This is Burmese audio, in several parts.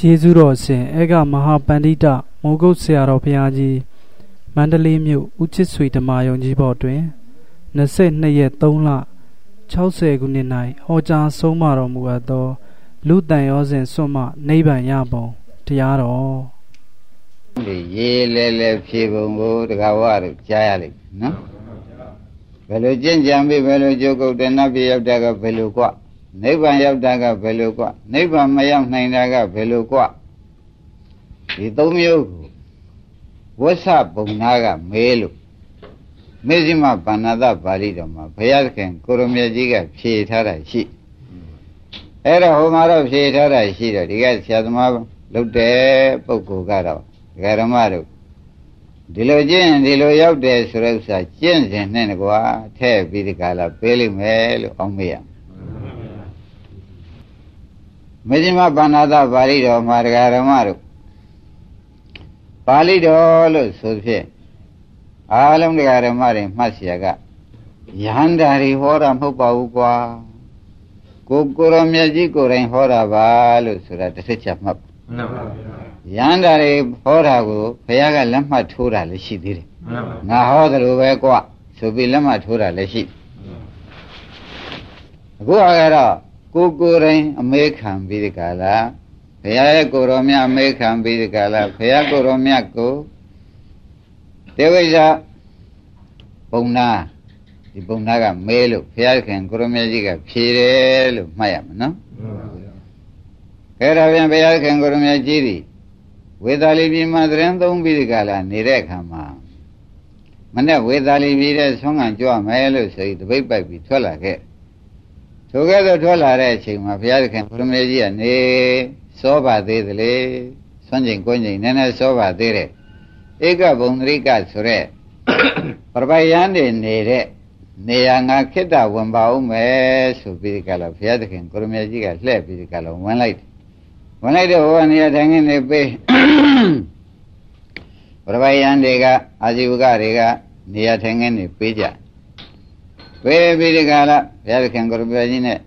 ကျေးဇူးတော်ရှင်အေကမဟာပန္တိတမိုးကုတ်ဆရာတော်ဘုရားကြီးမန္တလေးမြို့ဦးချစ်ဆွေဓမ္မယုံကြီးဘော်တွင်22ရက်3လ60ခုနှစ်၌ဟောကြားဆုံးမတော်မူအပ်သော လူတန်ရောစဉ်စွန့်မနိဗ္ဗာန်ရပုံတရားတော်ဒီရေးလဲလဲဖြေပုံကိုတကဝတို့ကြားရလိမ့်နော်ဘယ်လိုကြင်ကြံပြီးဘယ်လိုကြုတ်ကုတ်တဲ့နောက်ပြရောက်တဲ့ကဘယ်လိုကွာ နိဗ္ဗာန်ရောက်တာကဘယ်လိုกว่าနိဗ္ဗာန်မရောက်နိုင်တာကဘယ်လိုกว่าဒီသုံးမျိုးကိုဝဆပုံနာကမဲလို့မေဇိမဗန္နသပါဠိတော်မှာဘုရားသခင်ကိုရမေကြီးကဖြေထားတာရှိအဲ့တော့ဟိုမှာတော့ဖြေထားတာရှိတော့ဒီကဆရာသမားလုပ်တဲ့ပုဂ္ဂိုလ်ကတော့ဒကာဓမ္မတို့ဒီလိုကျင့်ဒီလိုရောက်တယ်ဆိုတဲ့ဥစ္စာကျင့်စဉ်နဲ့ကွာထဲ့ပြီးဒီကလာပေးလိမ့်မယ်လို့အောင်းမေးရ မေဇိမဗန္နာသပါဠိတော်မှာဒကာဓမ္မတို့ပါဠိတော်လို့ဆိုဖြင့်အားလုံးဒကာဓမ္မတွေမှတ်เสียကယဟန္တာတွေဟောတာမဟုတ်ပါဘူးကွာကိုကိုရောမြတ်ကြီးကိုယ်တိုင်ဟောတာပါလို့ဆိုတာတစ်ချက်ချက်မှတ်မှန်ပါဗျာယန္တာတွေဟောတာကိုဘုရားကလက်မှတ်ထိုးတာလည်းရှိသေးတယ်မှန်ပါငါဟောတယ်လို့ပဲကွာဆိုပြီးလက်မှတ်ထိုးတာလည်းရှိအခုကတော့ ကိုကိုယ်တိုင်အမေခံပြီးဒီကလာဘုရားရဲ့ကိုရောမြတ်အမေခံပြီးဒီကလာဘုရားကိုရောမြတ်ကိုတေဝိဇာပုံနာဒီပုံနာကမဲလို့ဘုရားခင်ကိုရောမြတ်ကြီးကဖြေတယ်လို့မှတ်ရမှာနော်အဲ့ဒါပြန်ဘုရားခင်ကိုရောမြတ်ကြီးသည်ဝေသာလီပြည်မှာသတင်းသုံးပြီးဒီကလာနေတဲ့အခါမှာမနဲ့ဝေသာလီပြည်တဲ့ဆွမ်းခံကြွမယ်လို့ဆိုပြီးတပိတ်ပိုက်ပြီးထွက်လာခဲ့ ထိုကဲ့သို့ထွက်လာတဲ့အချိန်မှာဘုရားသခင်ဘုရမေကြီးကနေစောပါသေးသလေဆွမ်းချိန်ကိုင်းချိန်နည်းနည်းစောပါသေးတယ်ဧကဘုံသရိကဆိုရက်ပရပိုင်ယန်းနေနေတဲ့နေရာငါခိတ္တဝင်ပါဦးမယ်ဆိုပြီးကြလားဘုရားသခင်ကိုရမေကြီးကလှည့်ပြီးကြလားဝင်လိုက်ဝင်လိုက်တော့ဟိုကနေရာထိုင်နေပေးပရပိုင်ယန်းတွေကအာဇီဝကတွေကနေရာထိုင်နေပေးကြ ပေးပြီးဒီကလာဘုရားသခင်ကိုရမေကြီးနဲ့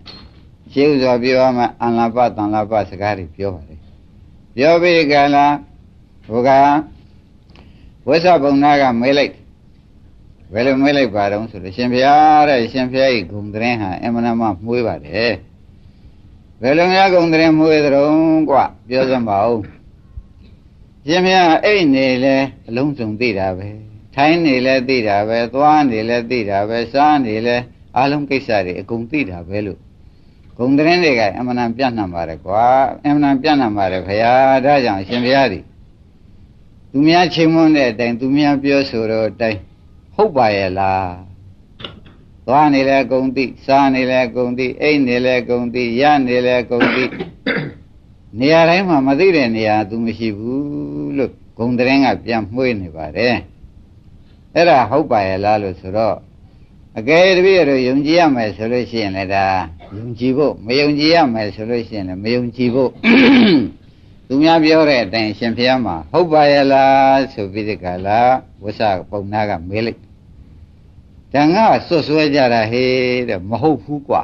ရှင်းဥစွာပြောမှအန္လပတန်လပစကားတွေပြောပါလေပြောပြီးဒီကလာဘုရားဝိသဘုံနာကမေးလိုက်ဘယ်လိုမေးလိုက်ပါတော့ဆိုတော့ရှင်ဘုရားတဲ့ရှင်ဘုရားဤဂုံတရင်ဟာအမှန်မှမွေးပါတယ်ဘယ်လိုများဂုံတရင်မွေးသတုံးกว่าပြောစမ်းပါဦးရှင်ဘုရားအိတ်နေလဲအလုံးစုံသိတာပဲ ထိုင်းနေလဲသိတာပဲသွားနေလဲသိတာပဲစားနေလဲအလုံးကိစ္စတွေအကုန်သိတာပဲလို့ဂုံတရင်တွေကအမှန်ပြတ်နှံပါတယ်ကွာအမှန်ပြတ်နှံပါတယ်ခရားဒါကြောင့်ရှင်ဘုရားဒီသူများချိန်မွန်းတဲ့အတိုင်းသူများပြောဆိုတော့အတိုင်းဟုတ်ပါရဲ့လားသွားနေလဲဂုံတိစားနေလဲဂုံတိအိတ်နေလဲဂုံတိရနေလဲဂုံတိနေရာတိုင်းမှာမသိတဲ့နေရာသူမရှိဘူးလို့ဂုံတရင်ကပြန်မှွေးနေပါတယ် အဲ့ဒါဟုတ်ပါရဲ့လားလို့ဆိုတော့အကယ်တပည့်တို့ယုံကြည်ရမယ်ဆိုလို့ရှိရင်လည်းဒါယုံကြည်ဖို့မယုံကြည်ရမယ်ဆိုလို့ရှိရင်လည်းမယုံကြည်ဖို့သူများပြောတဲ့အတိုင်းရှင်ဖျားမှာဟုတ်ပါရဲ့လားဆိုပြီးဒီကလာဝဆပုံနာကမေးလိုက်တန်ခါဆွဆွဲကြတာဟေးတဲ့မဟုတ်ဘူးကွာ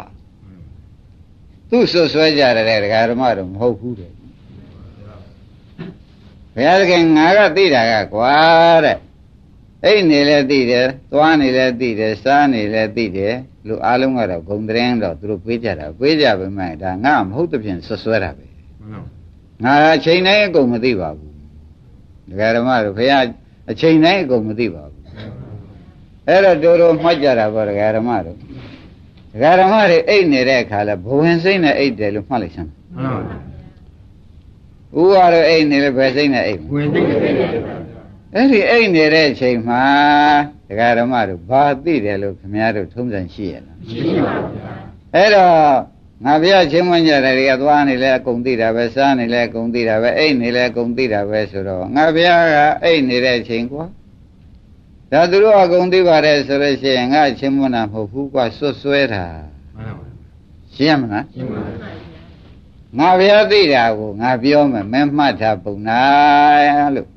သူဆွဆွဲကြတယ်ဒကာဓမ္မတို့မဟုတ်ဘူးတဲ့ဘုရားသခင်ငါကသိတာကကွာတဲ့ အိတ်နေလဲသိတယ်သွားနေလဲသိတယ်စားနေလဲသိတယ်လူအလုံးကတော့ဂုံတရင်တော့သူတို့ပေးကြတာပေးကြပါမယ်ဒါငါမဟုတ်တဲ့ဖြင့်ဆွတ်ဆွဲတာပဲငါအချိန်တိုင်းအကုန်မသိပါဘူးဒကာဓမ္မတို့ဘုရားအချိန်တိုင်းအကုန်မသိပါဘူးအဲ့တော့တို့တို့မှတ်ကြတာပေါ့ဒကာဓမ္မတို့ဒကာဓမ္မတွေအိတ်နေတဲ့အခါလဲဘဝင်စိတ်နဲ့အိတ်တယ်လို့မှတ်လိုက်စမ်းမှန်ပါဘူးဥပါတော့အိတ်နေလဲဘယ်စိတ်နဲ့အိတ်ဝင်စိတ်နဲ့အဲ့ ဒီအိတ်နေတဲ့အချိန်မှာဒကာဓမ္မတို့ဘာသိတယ်လို့ခင်ဗျားတို့ထုံးစံရှိရလားရှိပါဘူးအဲ့တော့ငါဘုရားချင်းမွန်းကြတယ်တွေကသွားနေလဲအကုန်သိတာပဲစားနေလဲအကုန်သိတာပဲအိတ်နေလဲအကုန်သိတာပဲဆိုတော့ငါဘုရားကအိတ်နေတဲ့အချိန်ကွာဒါသူတို့အကုန်သိပါတယ်ဆိုလို့ရှိရင်ငါချင်းမွန်းတာမဟုတ်ဘူးကွာဆွတ်ဆွဲတာမှန်ပါပါရှင်းမလားရှင်းပါပါငါဘုရားသိတာကိုငါပြောမယ်မင်းမှတ်တာပုံနာလို့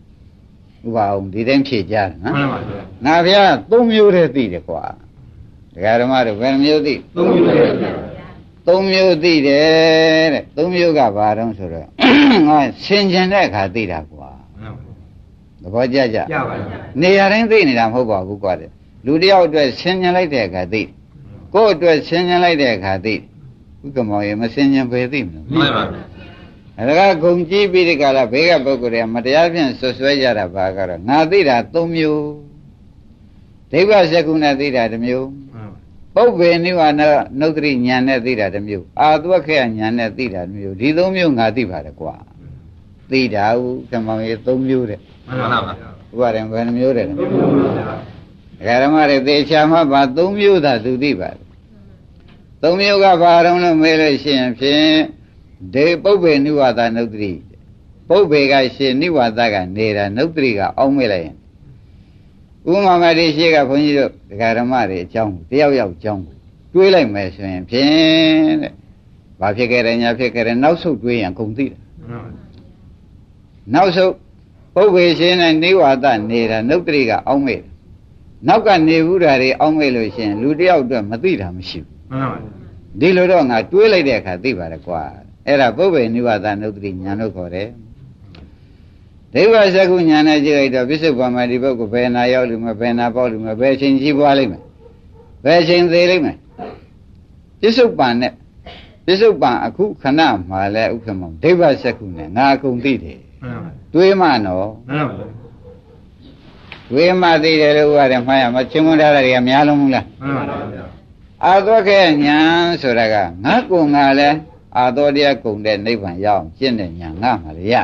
ဥပအောင်ဒီတိုင်းဖြေကြတယ်နော်မှန်ပါပါငါဘုရားသုံးမျိုးတည်းသိတယ်ကွာဒကာဓမ္မတို့ဘယ်နှမျိုးသိသုံးမျိုးတည်းသုံးမျိုးသိတယ်တဲ့သုံးမျိုးကဘာတုံးဆိုတော့ငါဆင်ကျင်တဲ့အခါသိတာကွာသဘောကျကြကြပါလားနေရာတိုင်းသိနေတာမဟုတ်ပါဘူးကွာတဲ့လူတစ်ယောက်အတွက်ဆင်ကျင်လိုက်တဲ့အခါသိတယ်ကိုယ့်အတွက်ဆင်ကျင်လိုက်တဲ့အခါသိတယ်ဥက္ကမောင်ရေမဆင်ကျင်ပဲသိမလို့မှန်ပါ အဲဒါကဂုံကြည့်ပြီးဒီကလာဘေးကပုဂ္ဂိုလ်တွေကမတရားဖြင့်ဆွဆွဲကြတာဘာကတော့ငါသိတာ၃မျိုးဒိဗ္ဗစကုဏသိတာတစ်မျိုးပုပ္ပေနိဝါနနုဒ္ဓရိညာနဲ့သိတာတစ်မျိုးအာသဝခေယညာနဲ့သိတာတစ်မျိုးဒီ၃မျိုးငါသိပါတယ်ကွာသိတာဟုကမောင်ရေ၃မျိုးတဲ့မှန်ပါပါဥပါရင်ဘယ်နှမျိုးတဲ့လဲဒကာရမတွေသေချာမှပါ၃မျိုးသာသူသိပါတယ်၃မျိုးကဘာတုံးလို့မေးလို့ရှိရင်ဖြင့် ဒေပုပ္ပေနိဝါဒနုဒ္ဓရိပုပ္ပေကရှင်နိဝါဒကနေတာနုဒ္ဓရိကအောင်းမေးလိုက်ရင်ဥမာမတိရှိကဘုန်းကြီးတို့ဒကာရမတွေအကြောင်းတယောက်ယောက်အကြောင်းတွေးလိုက်မယ်ဆိုရင်ဖြင့်တဲ့ဘာဖြစ်ခဲ့တယ်ညာဖြစ်ခဲ့တယ်နောက်ဆုတ်တွေးရင်ကုန်သိတယ်နောက်ဆုတ်ပုပ္ပေရှင်နဲ့နိဝါဒနေတာနုဒ္ဓရိကအောင်းမေးတယ်နောက်ကနေဘူးဓာတွေအောင်းမေးလို့ရှိရင်လူတယောက်အတွက်မသိတာမရှိဘူးမှန်ပါဒီလိုတော့ငါတွေးလိုက်တဲ့အခါသိပါတယ်ကွာ အဲ့ဒါပုဗ္ဗေနိဝါဒနုဒ္တိညာလို့ခေါ်တယ်ဒိဗ္ဗစကုညာနဲ့ကြည့်လိုက်တော့ပြစ္ဆုတ်ပါမဒီဘုတ်ကိုဘယ်နာရောက်လို့မဘယ်နာပေါ့လို့မဘယ်ချိန်ကြီးပွားလိမ့်မယ်ဘယ်ချိန်သေးလိမ့်မယ်ပြစ္ဆုတ်ပန်နဲ့ပြစ္ဆုတ်ပန်အခုခဏမှာလဲဥက္ကမောင်ဒိဗ္ဗစကုနဲ့ငါအကုန်သိတယ်မှန်ပါတွေးမှနော်မှန်ပါတွေးမှသိတယ်လို့ဥပါတယ်မှားရမချင်းမွန်းထားတာတွေကများလုံးဘူးလားမှန်ပါအာသောခဲညာဆိုတာကငါကုံငါလဲ အာသောတရားကုံတဲ့နိဗ္ဗာန်ရအောင်ကျင့်တဲ့ညာငါမှလည်းရ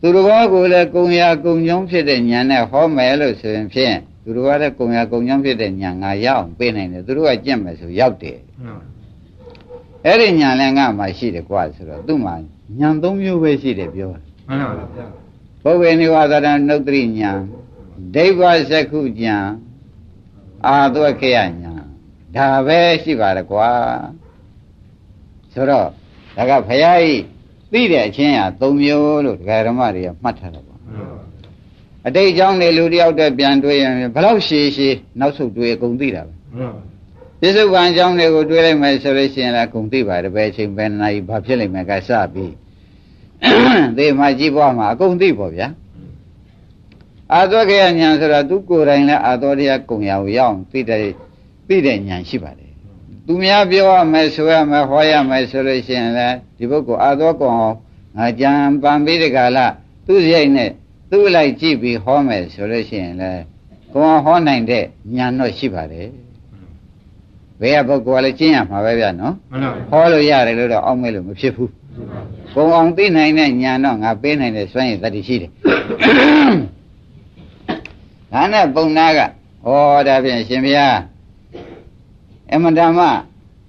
သူတော်ဘာကိုလည်းကုံရာကုံညုံဖြစ်တဲ့ညာနဲ့ဟောမယ်လို့ဆိုရင်ဖြင့်သူတော်ဘာလည်းကုံရာကုံညုံဖြစ်တဲ့ညာငါရအောင်ပေးနိုင်တယ်သူတို့ကကျင့်မယ်ဆိုရောက်တယ်မှန်ပါအဲ့ဒီညာလည်းငါမှရှိတယ်ကွာဆိုတော့သူ့မှာညာသုံးမျိုးပဲရှိတယ်ပြောတယ်မှန်ပါပုဗ္ဗေနိဝါဒနာနုတ္တိညာဒိဗ္ဗစက္ခုညာအာသောခေယညာဒါပဲရှိပါတယ်ကွာ ဆိုတော့ဒါကဘုရားကြီးသိတဲ့အချင်းဟာ၃မျိုးလို့ဒကာဓမ္မတွေကမှတ်ထားတယ်ပေါ့အတိတ်အကြောင်းတွေလူတယောက်တည်းပြန်တွေးရင်ဘယ်တော့ရှည်ရှည်နောက်ဆုတ်တွေးအကုန်သိတာပဲပြစ္ဆုတ်ပံအကြောင်းတွေကိုတွေးလိုက်မယ်ဆိုလို့ရှိရင်လည်းအကုန်သိပါတယ်ဘယ်အချိန်ဘယ်နာရီဘာဖြစ်လိမ့်မယ်ကစပြီးသေမှကြည့်ပွားမှာအကုန်သိပေါ့ဗျာအာသောခေယညာဆိုတာသူကိုယ်တိုင်လည်းအာသောတရားကုံရကိုရအောင်သိတဲ့သိတဲ့ညာရှိပါတယ် သူများပြောရမယ်ဆိုရမယ်ဟောရမယ်ဆိုလို့ရှိရင်လည်းဒီပုဂ္ဂိုလ်အာသောကုံအောင်ငါကြံပံပြီးဒီကလာသူ့စိတ်နဲ့သူ့လိုက်ကြည့်ပြီးဟောမယ်ဆိုလို့ရှိရင်လည်းကိုယ်ဟောနိုင်တဲ့ညာတော့ရှိပါတယ်ဘယ်ကပုဂ္ဂိုလ်ကလည်းကျင့်ရမှာပဲဗျာနော်မှန်ပါဟောလို့ရတယ်လို့တော့အောက်မဲ့လို့မဖြစ်ဘူးကုံအောင်သိနိုင်တဲ့ညာတော့ငါပေးနိုင်တဲ့စွမ်းရည်တတ္တိရှိတယ်ဒါနဲ့ပုံနာကဟောဒါဖြင့်ရှင်ဘုရား အမတမ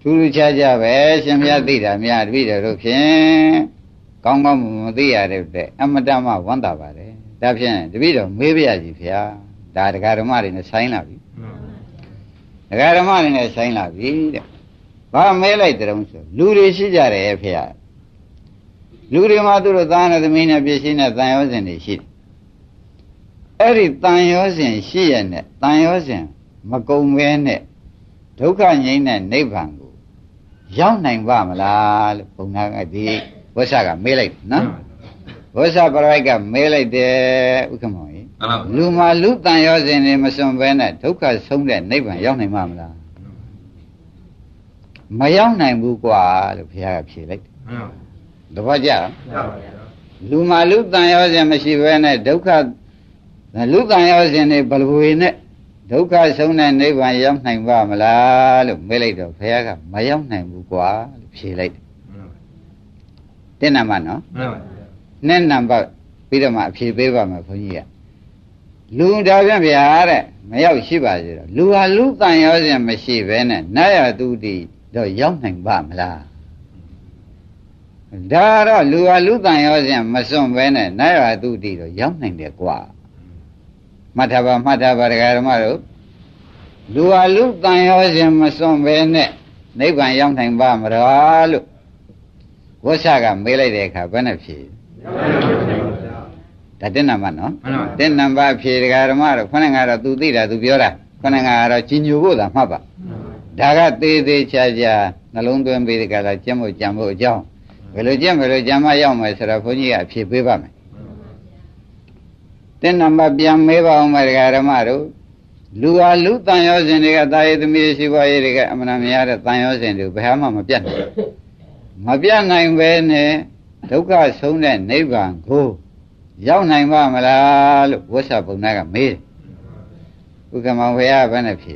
ထူးထူးခြားခြားပဲရှင်ဘုရားသိတာများတပည့်တော်တို့ဖြင့်ကောင်းကောင်းမသိရတဲ့အမတမဝမ်းသာပါတယ်ဒါဖြင့်တပည့်တော်မေးပြရစီဘုရားဒါတရားဓမ္မတွေနဲ့ဆိုင်လာပြီတရားဓမ္မတွေနဲ့ဆိုင်လာပြီတဲ့ဘာမဲလိုက်တဲ့တုံးဆိုလူတွေရှိကြတယ်ဖေရလူတွေမှာသူတို့သားနဲ့သမီးနဲ့ပြည့်ရှင်းတဲ့တန်ရောစဉ်တွေရှိတယ်အဲ့ဒီတန်ရောစဉ်ရှိရတဲ့တန်ရောစဉ်မကုံမဲနဲ့ ဒုက္ခငြိမ်းတဲ့နိဗ္ဗာန်ကိုရောက်နိုင်ပါမလားလို့ဘုံနာကဒီဝိဆကမေးလိုက်တယ်နော်ဝိဆပရိကမေးလိုက်တယ်ဥက္ကမောကြီးမှန်ပါလူမှာလူတန်ရောစဉ်တွေမစွန်ဘဲနဲ့ဒုက္ခဆုံးတဲ့နိဗ္ဗာန်ရောက်နိုင်မှာမလားမရောက်နိုင်ဘူးကွာလို့ဘုရားကဖြေလိုက်တယ်မှန်ပါတပည့်ကြရပါဗျာလူမှာလူတန်ရောစဉ်မရှိဘဲနဲ့ဒုက္ခလူတန်ရောစဉ်တွေဘလဝေနဲ့ ဒုက္ခဆုံးတဲ့နိဗ္ဗာန်ရောက်နိုင်ပါမလားလို့မေးလိုက်တော့ဘုရားကမရောက်နိုင်ဘူးကွာလို့ဖြေလိုက်တယ်တဲ့နာမနော်မှန်ပါနဲ့နံပါတ်ပြီးတော့မှအဖြေပေးပါမယ်ခွန်ကြီးကလူဒါပြန်ဗျာတဲ့မရောက်ရှိပါစေတော့လူဟာလူတန်ရောစဉ်မရှိဘဲနဲ့နတ်ရတုတိတော့ရောက်နိုင်ပါမလားဒါတော့လူဟာလူတန်ရောစဉ်မစွန့်ဘဲနဲ့နတ်ရတုတိတော့ရောက်နိုင်တယ်ကွာ မှတ်ထားပါမှတ်ထားပါဒကာဓမ္မတို့လူဟာလူတန်ရောစဉ်မစွန့်ဘဲနဲ့နိဗ္ဗာန်ရောက်နိုင်ပါမလားလို့ဝိဆကမေးလိုက်တဲ့အခါဘယ်နဲ့ဖြေဒါတက်နံပါတ်နော်မှန်ပါတက်နံပါတ်ဖြေဒကာဓမ္မတော့ခொနဲ့ကတော့ तू သိတာ तू ပြောတာခொနဲ့ကတော့ကြီးညိုဖို့သာမှတ်ပါဒါကသေးသေးချာချာနှလုံးသွင်းပြီးဒီကလာကျင့်ဖို့ကြံဖို့အကြောင်းဘယ်လိုကျင့်ဘယ်လိုကြံမှရောက်မယ်ဆိုတော့ဘုန်းကြီးကအဖြေပေးပါမယ် တဲ့နံပါတ်ပြန်မေးပါအောင်မယ်ဒကာဓမ္မတို့လူဟာလူတန်ရောစဉ်တွေကတာယသမီးရှိပွားရေးတွေကအမှန်တရားတဲ့တန်ရောစဉ်တွေဘယ်မှမပြတ်နိုင်မပြတ်နိုင်ပဲနဲ့ဒုက္ခဆုံးတဲ့နိဗ္ဗာန်ကိုရောက်နိုင်ပါမလားလို့ဝိသဗုဒ္ဓကမေးတယ်ဥက္ကမောင်ဘုရားဘယ်နဲ့ဖြေ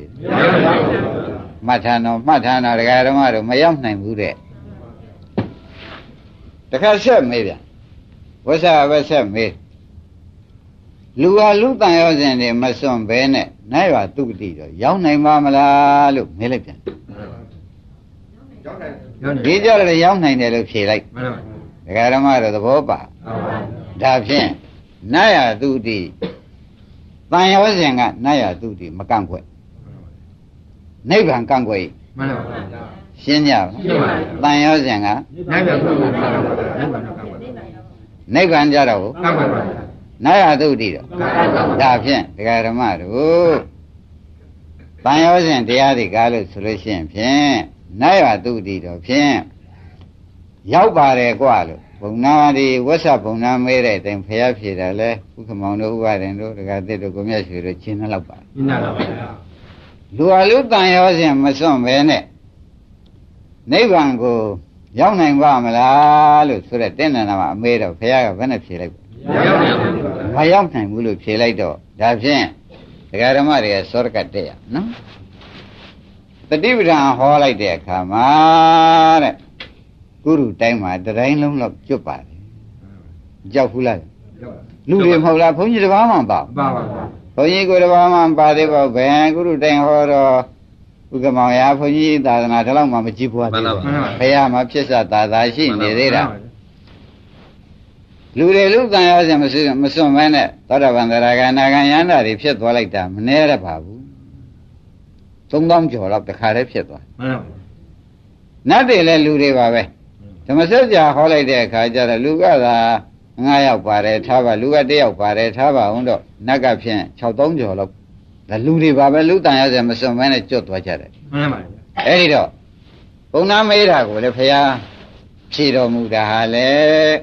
မှတ်ထားတော့မှတ်ထားတော့ဒကာဓမ္မတို့မရောက်နိုင်ဘူးတဲ့တခါဆက်မေးပြန်ဝိသဘက်ဆက်မေး လူဟာလူတန်ရောစဉ်တွေမစွန့်ဘဲနဲ့နိုင်ရသူတိတော့ရောက်နိုင်ပါမလားလို့မေးလိုက်ပြန်ဒီကြောင့်လည်းရောက်နိုင်တယ်လို့ဖြေလိုက်ဒကာဓမ္မတို့သဘောပါဒါဖြင့်နာယသူတိတန်ရောစဉ်ကနာယသူတိမကန့်ကွက်နိဗ္ဗာန်ကန့်ကွက်မှန်ပါဗျာရှင်းကြပါတန်ရောစဉ်ကနိဗ္ဗာန်ကန့်ကွက်နိဗ္ဗာန်ကြတော့ကန့်ကွက်ပါဗျာ နာယသုတိတော့ဒါဖြင့်ဒကာဓမ္မတို့တန်ရောစဉ်တရားတွေကားလို့ဆိုလို့ရှိရင်ဖြင့်နာယသုတိတော့ဖြင့်ရောက်ပါတယ်กว่าလို့ဘုံနာဒီဝတ်ဆဘုံနာမဲတဲ့အတိုင်းဖျားဖြေတယ်လဲဥက္ကမောင်တို့ဥပါရင်တို့ဒကာသစ်တို့ကိုမြတ်ရွှေတို့ရှင်းနှလောက်ပါရှင်းနှလောက်ပါလူအလူတန်ရောစဉ်မစွန့်ပဲနဲ့နိဗ္ဗာန်ကိုရောက်နိုင်ပါမလားလို့ဆိုတဲ့တင်းနန္ဒမှာအမေတော့ဖះကဘယ်နဲ့ဖြေလိုက် မရောက်နိုင်ဘူးလို့ဖြေလိုက်တော့ဒါဖြင့်ဒကာဓမ္မတွေကစောရကတက်ရနော်တတိပဒံဟောလိုက်တဲ့အခါမှာတဲ့ကုရုတိုင်းမှာတတိုင်းလုံးလောက်ကျွတ်ပါတယ်ကြောက်ဘူးလားလူတွေမဟုတ်လားဘုန်းကြီးတစ်ပါးမှမပါဘူးပါပါဘုန်းကြီးကိုတစ်ပါးမှမပါသေးပါဘူးဘယ်ကုရုတိုင်းဟောတော့ဥက္ကမောင်ရာဘုန်းကြီးသာသနာတလောက်မှမကြည့်ဘူးသေးဘူးဘုရားမှာဖြစ်စသာသာရှိနေသေးတာ လူတွေလူကံရောစင်မစွမစွန့်မဲနဲ့သောတာပန်သရဂါနာဂံယန္တာတွေဖြစ်သွားလိုက်တာမနှဲရပါဘူး3000ကျော်လောက်တခါတည်းဖြစ်သွားမှန်ပါနတ်တွေလည်းလူတွေပါပဲဓမ္မစကြာဟောလိုက်တဲ့အခါကျတော့လူကသာ9ယောက်ပါတယ်ထားပါလူက1ယောက်ပါတယ်ထားပါအောင်တော့နတ်ကဖြင့်6000ကျော်လောက်ဒါလူတွေပါပဲလူတန်ရစမစွန့်မဲနဲ့ကျွတ်သွားကြတယ်မှန်ပါဗျအဲ့ဒီတော့ဘုံနာမေးတာကိုလည်းဖရာ ဖြေတော်မူတာဟာလေ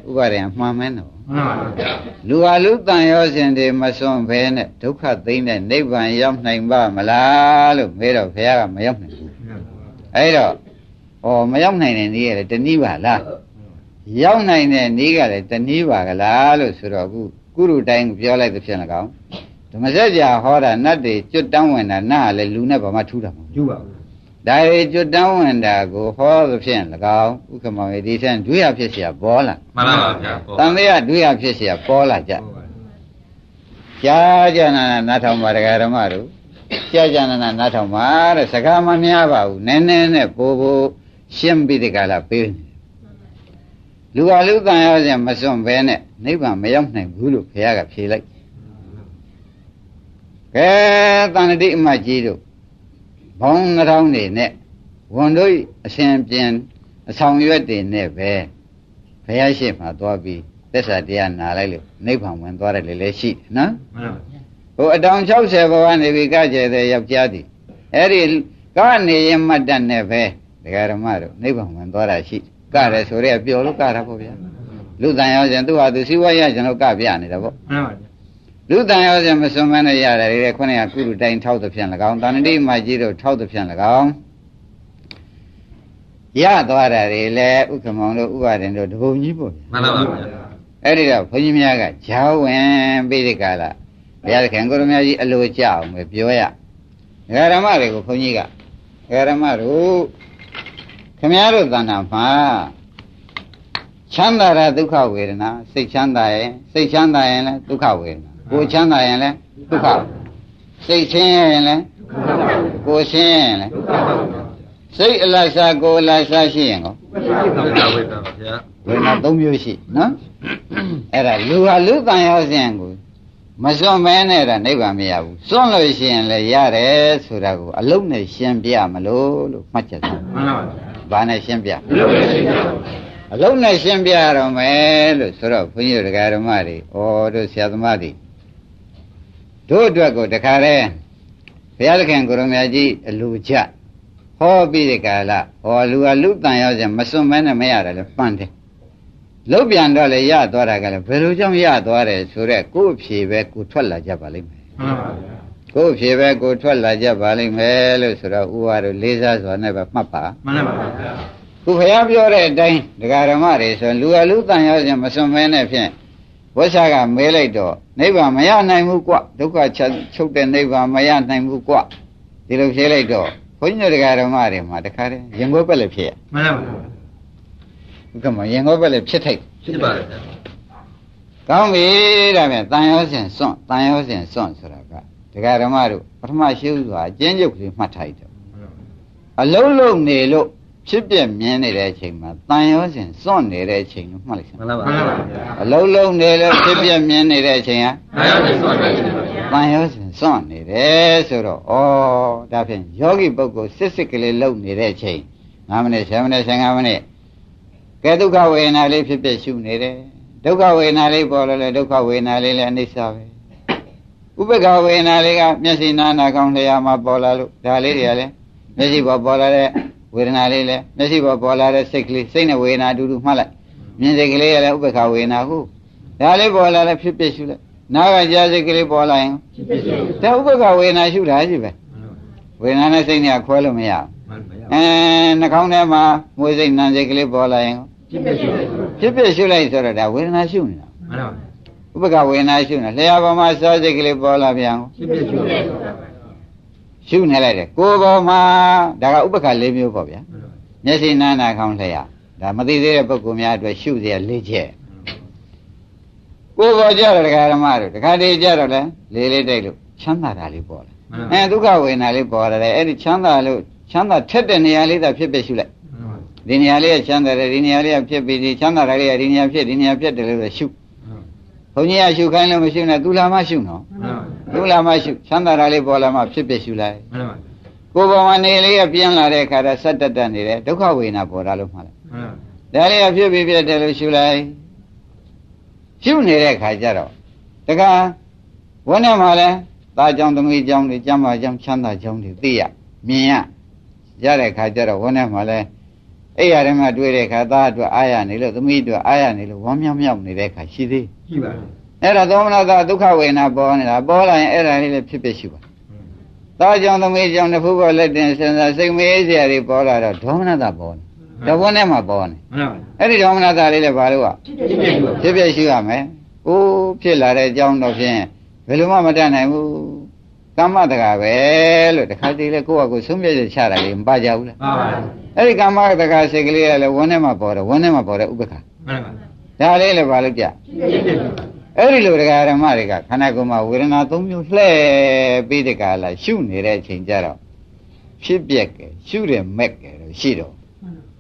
ဥပါဒေမှန်မဲနော်မှန်ပါဗျာလူဟာလူတန်ရောစဉ်တွေမစွန့်ဘဲနဲ့ဒုက္ခသိမ့်တဲ့နိဗ္ဗာန်ရောက်နိုင်ပါမလားလို့မေးတော့ဘုရားကမရောက်နိုင်ဘူးအဲ့တော့ဩမရောက်နိုင်တဲ့နည်းကလည်းတနည်းပါလားရောက်နိုင်တဲ့နည်းကလည်းတနည်းပါကလားလို့ဆိုတော့အခုကုရုတိုင်းပြောလိုက်တဲ့ဖြစ်လကောင်ဓမ္မစကြာဟောတာနတ်တွေကျွတ်တန်းဝင်တာနတ်ကလည်းလူနဲ့ဘာမှထူးတာမဟုတ်ဘူးထူးပါဘူး ဒါရီကျွတ်တန်းဝင်တာကိုဟောသဖြင့်၎င်းဥက္ကမောင်ရေဒီဆန်ဒွေရဖြစ်เสียပေါ်လာမှန်ပါပါဗျာတန်သေးကဒွေရဖြစ်เสียပေါ်လာကြကြားကြနာနာထောင်ပါဒကာဓမ္မတို့ကြားကြနာနာထောင်ပါတဲ့စကားမများပါဘူးနည်းနည်းနဲ့ပို့ဖို့ရှင်းပြီးဒီကလာပေးနေလူကလူတန်ရောစဉ်မစွန့်ဘဲနဲ့နိဗ္ဗာန်မရောက်နိုင်ဘူးလို့ဘုရားကဖြေလိုက်ကဲတန်တိအမကြီးတို့ ဘောင်းနှောင်းနေနဲ့ဝန်တို့အရှင်ပြန်အဆောင်ရွက်တွေနဲ့ပဲဘုရားရှိခိုးသွားပြီးသစ္စာတရားနာလိုက်လို့နိဗ္ဗာန်ဝင်သွားတယ်လေလေရှိတယ်နော်မှန်ပါဟိုအတောင်60ဘဝနေပြီကကြဲတဲ့ယောက်ျားဒီအဲ့ဒီကနေရင်မတ်တတ်နဲ့ပဲဒကာဓမ္မတို့နိဗ္ဗာန်ဝင်သွားတာရှိကတယ်ဆိုရဲပျော်လို့ကတာပေါ့ဗျာလူတန်ရောစဉ်သူ့ဟာသူစီဝါရကျွန်တော်ကပြနေတာပေါ့မှန်ပါ လူတန်ရောစဉ်မစွန်မနဲ့ရတယ်လေခုနကကုလူတိုင်းထောက်သဖြင့်၎င်းတဏ္ဍိမကြီးတို့ထောက်သဖြင့်၎င်းရသွားတာတွေလေဥက္ကမောင်တို့ဥပါဒင်တို့တဘုံကြီးပေါ့မှန်ပါပါဗျာအဲ့ဒီတော့ဘုန်းကြီးများကဂျာဝင်ပြီးဒီကလာဘုရားခင်ကိုရမကြီးအလိုကြအောင်ပဲပြောရဓမ္မတွေကိုဘုန်းကြီးကဓမ္မတို့ခမည်းတော်တဏ္ဍာမှာချမ်းသာတဲ့ဒုက္ခဝေဒနာစိတ်ချမ်းသာရင်စိတ်ချမ်းသာရင်လည်းဒုက္ခဝေဒနာ ကိုယ်ချမ်းသာရင်လည်းဒုက္ခစိတ်ချင်းရင်လည်းကိုယ်ချင်းရင်လည်းစိတ်အလိုက်စားကိုယ်အလိုက်စားရှိရင်ကောဒုက္ခဝေဒနာပါဗျာဝေဒနာ၃မျိုးရှိနော်အဲ့ဒါလူဟာလူတန်ရောစဉ်ကိုမစွန့်မဲနဲ့တော့နိဗ္ဗာန်မရဘူးစွန့်လို့ရှိရင်လည်းရတယ်ဆိုတာကိုအလုံးနဲ့ရှင်းပြမလို့လို့မှတ်ချက်မှန်ပါပါဘာနဲ့ရှင်းပြအလုံးနဲ့ရှင်းပြရတော့မယ်လို့ဆိုတော့ဘုန်းကြီးတို့ဓမ္မတွေဩတို့ဆရာသမားတွေ တို့အတွက်ကိုတခါတည်းဘုရားသခင်ကိုရမကြီးအလူချဟဟောပြီးဒီကလာဟောလူကလူတန်ရောစဉ်မစွန့်မဲနဲ့မရတယ်လေပန်းတယ်လုတ်ပြန်တော့လေရသွားတာကလည်းဘယ်လိုကြောင့်ရသွားတယ်ဆိုတော့ကိုယ့်ဖြေပဲကိုထွက်လာကြပါလိမ့်မယ်မှန်ပါဗျာကိုယ့်ဖြေပဲကိုထွက်လာကြပါလိမ့်မယ်လို့ဆိုတော့ဥပါတို့လေးစားစွာနဲ့ပဲမှတ်ပါမှန်ပါဗျာခုဘုရားပြောတဲ့အတိုင်းဒကာဓမ္မတွေဆိုလူအလူတန်ရောစဉ်မစွန့်မဲနဲ့ဖြင့် ဝိဆာကမဲလိုက်တော့နိဗ္ဗာန်မရနိုင်ဘူးကွဒုက္ခချက်ချုပ်တဲ့နိဗ္ဗာန်မရနိုင်ဘူးကွဒီလိုဖြေလိုက်တော့ဘုန်းကြီးတို့ဒကာဓမ္မတွေမှာတခါတည်းရင်ကိုယ်ပက်လည်းဖြစ်ရမှန်ပါဗျာဥက္ကမရင်ကိုယ်ပက်လည်းဖြစ်ထိုက်ဖြစ်ပါဗျာကောင်းပြီဒါပြန်တန်ရောစဉ်စွန့်တန်ရောစဉ်စွန့်ဆိုတာကဒကာဓမ္မတို့ပထမရှိဥစွာအကျဉ်းချုပ်ကလေးမှတ်ထားရတော့အလုံးလုံးနေလို့ ဖြစ်ပြမြင်နေတဲ့အချိန်မှာတန်ရောစဉ်စွန့်နေတဲ့အချိန်လို့မှတ်လိုက်စမ်းမှန်ပါမှန်ပါပါဗျာအလုံးလုံးနေလို့ဖြစ်ပြမြင်နေတဲ့အချိန်ဟာဒါရောက်နေသွားတယ်တန်ရောစဉ်စွန့်နေတယ်ဆိုတော့ဩဒါဖြင့်ယောဂီပုဂ္ဂိုလ်စစ်စစ်ကလေးလုံနေတဲ့အချိန်9မိနစ်10မိနစ်15မိနစ်ကဲဒုက္ခဝေဒနာလေးဖြစ်ဖြစ်ရှုနေတယ်ဒုက္ခဝေဒနာလေးပေါ်လာလဲဒုက္ခဝေဒနာလေးလည်းအနိစ္စပဲဥပ္ပခဝေဒနာလေးကမျက်စိနာနာကောင်းလျာမှာပေါ်လာလို့ဒါလေးတွေကလည်းမျက်စိပေါ်ပေါ်လာတဲ့ ဝေဒနာလေးလည်းမျက်စိပေါ်ပေါ်လာတဲ့စိတ်ကလေးစိတ်နဲ့ဝေဒနာအတူတူမှတ်လိုက်မြင်စိတ်ကလေးကလည်းဥပ္ပခဝေဒနာဟုတ်ဒါလေးပေါ်လာလဲဖြစ်ဖြစ်ရှုလိုက်နာကကြားစိတ်ကလေးပေါ်လာရင်ဖြစ်ဖြစ်ဖြစ်ဒါဥပ္ပခဝေဒနာရှုတာကြီးပဲဝေဒနာနဲ့စိတ်နဲ့ခွဲလို့မရဘူးမှန်ပါဗျာအဲနှာခေါင်းထဲမှာမွေးစိတ်နံစိတ်ကလေးပေါ်လာရင်ဖြစ်ဖြစ်ဖြစ်ဖြစ်ဖြစ်ရှုလိုက်ဆိုတော့ဒါဝေဒနာရှုနေတာမှန်ပါဥပ္ပကဝေဒနာရှုနေလျှာပေါ်မှာစောစိတ်ကလေးပေါ်လာပြန်အောင်ဖြစ်ဖြစ်ဖြစ် ရှုနေလိုက်တယ်ကိုယ်ပေါ်မှာဒါကဥပ္ပက၄မျိုးပေါ့ဗျာမျက်စိနာနာခေါင်းလျှာဒါမသိသေးတဲ့ပုဂ္ဂိုလ်များအတွက်ရှုเสีย၄ချက်ကိုယ်ပေါ်ကြတော့ဒကာဓမ္မတို့ဒကာတေကြတော့လဲလေးလေးတိတ်လို့ချမ်းသာတာလေးပေါ်လာအဲဒုက္ခဝေဒနာလေးပေါ်လာတယ်အဲ့ဒီချမ်းသာလို့ချမ်းသာထက်တဲ့နေရာလေးသာဖြစ်ဖြစ်ရှုလိုက် ဒီနေရာလေးကချမ်းသာတယ်ဒီနေရာလေးကဖြစ်ပြီးဒီချမ်းသာတာလေးကဒီနေရာဖြစ်ဒီနေရာဖြစ်တယ်လို့ဆိုရှု ဘုန်းကြီးကရှုခိုင်းလို့မရှုနဲ့သူလာမှရှုနော်သူလာမှရှုချမ်းသာတာလေးပေါ်လာမှဖြစ်ဖြစ်ရှုလိုက်မှန်ပါကိုယ်ပေါ်မှာနေလေးကပြင်းလာတဲ့အခါကျဆက်တက်တက်နေတယ်ဒုက္ခဝေဒနာပေါ်လာလို့မှလည်းမှန်ပါဒါလေးကဖြစ်ပြီးပြတယ်လို့ရှုလိုက်ရှုနေတဲ့အခါကျတော့တခါဝန်းထဲမှာလဲသားကြောင့်သမီးကြောင့်တွေကျမ်းမာကြောင့်ချမ်းသာကြောင့်တွေသိရမြင်ရရတဲ့အခါကျတော့ဝန်းထဲမှာလဲအဲ့ရတဲ့မှာတွေ့တဲ့အခါသားအတွက်အာရနေလို့သမီးအတွက်အာရနေလို့ဝမ်းမြောက်မြောက်နေတဲ့အခါရှိသေးကြ ည့်ပါအဲ့ဒါသောမနာသာဒုက္ခဝေဒနာပေါ်နေတာပေါ်လာရင်အဲ့ဒါလေးလည်းဖြစ်ဖြစ်ရှိပါသားကြောင့်သမီးကြောင့်တစ်ဖူးပေါ်လက်တင်စဉ်းစားစိတ်မေးစရာတွေပေါ်လာတော့ဒေါမနတာပေါ်နေတဘုန်းထဲမှာပေါ်နေမှန်ပါအဲ့ဒီဒေါမနတာလေးလည်းဘာလို့ဖြစ်ဖြစ်ဖြစ်ဖြစ်ဖြစ်ရှိရမယ်ကိုဖြစ်လာတဲ့အကြောင်းတော့ဖြင့်ဘယ်လိုမှမတတ်နိုင်ဘူးကမ္မတကာပဲလို့တခါတည်းလေကိုယ့်အကူဆုံးဖြတ်ချက်ချတာလေးမပါကြဘူးလားပါပါအဲ့ဒီကမ္မတကာစိတ်ကလေးကလည်းဝန်းထဲမှာပေါ်တယ်ဝန်းထဲမှာပေါ်တဲ့ဥပ္ပခါမှန်ပါ ဒါလေးလည်းဘာလို့ကြဖြစ်ဖြစ်အဲ့ဒီလိုတရားဓမ္မတွေကခန္ဓာကိုယ်မှာဝေဒနာသုံးမျိုးလှဲ့ပြီးတကလာရှုနေတဲ့အချိန်ကျတော့ဖြစ်ပြက်ကဲရှုတယ်မက်ကဲတော့ရှိတော့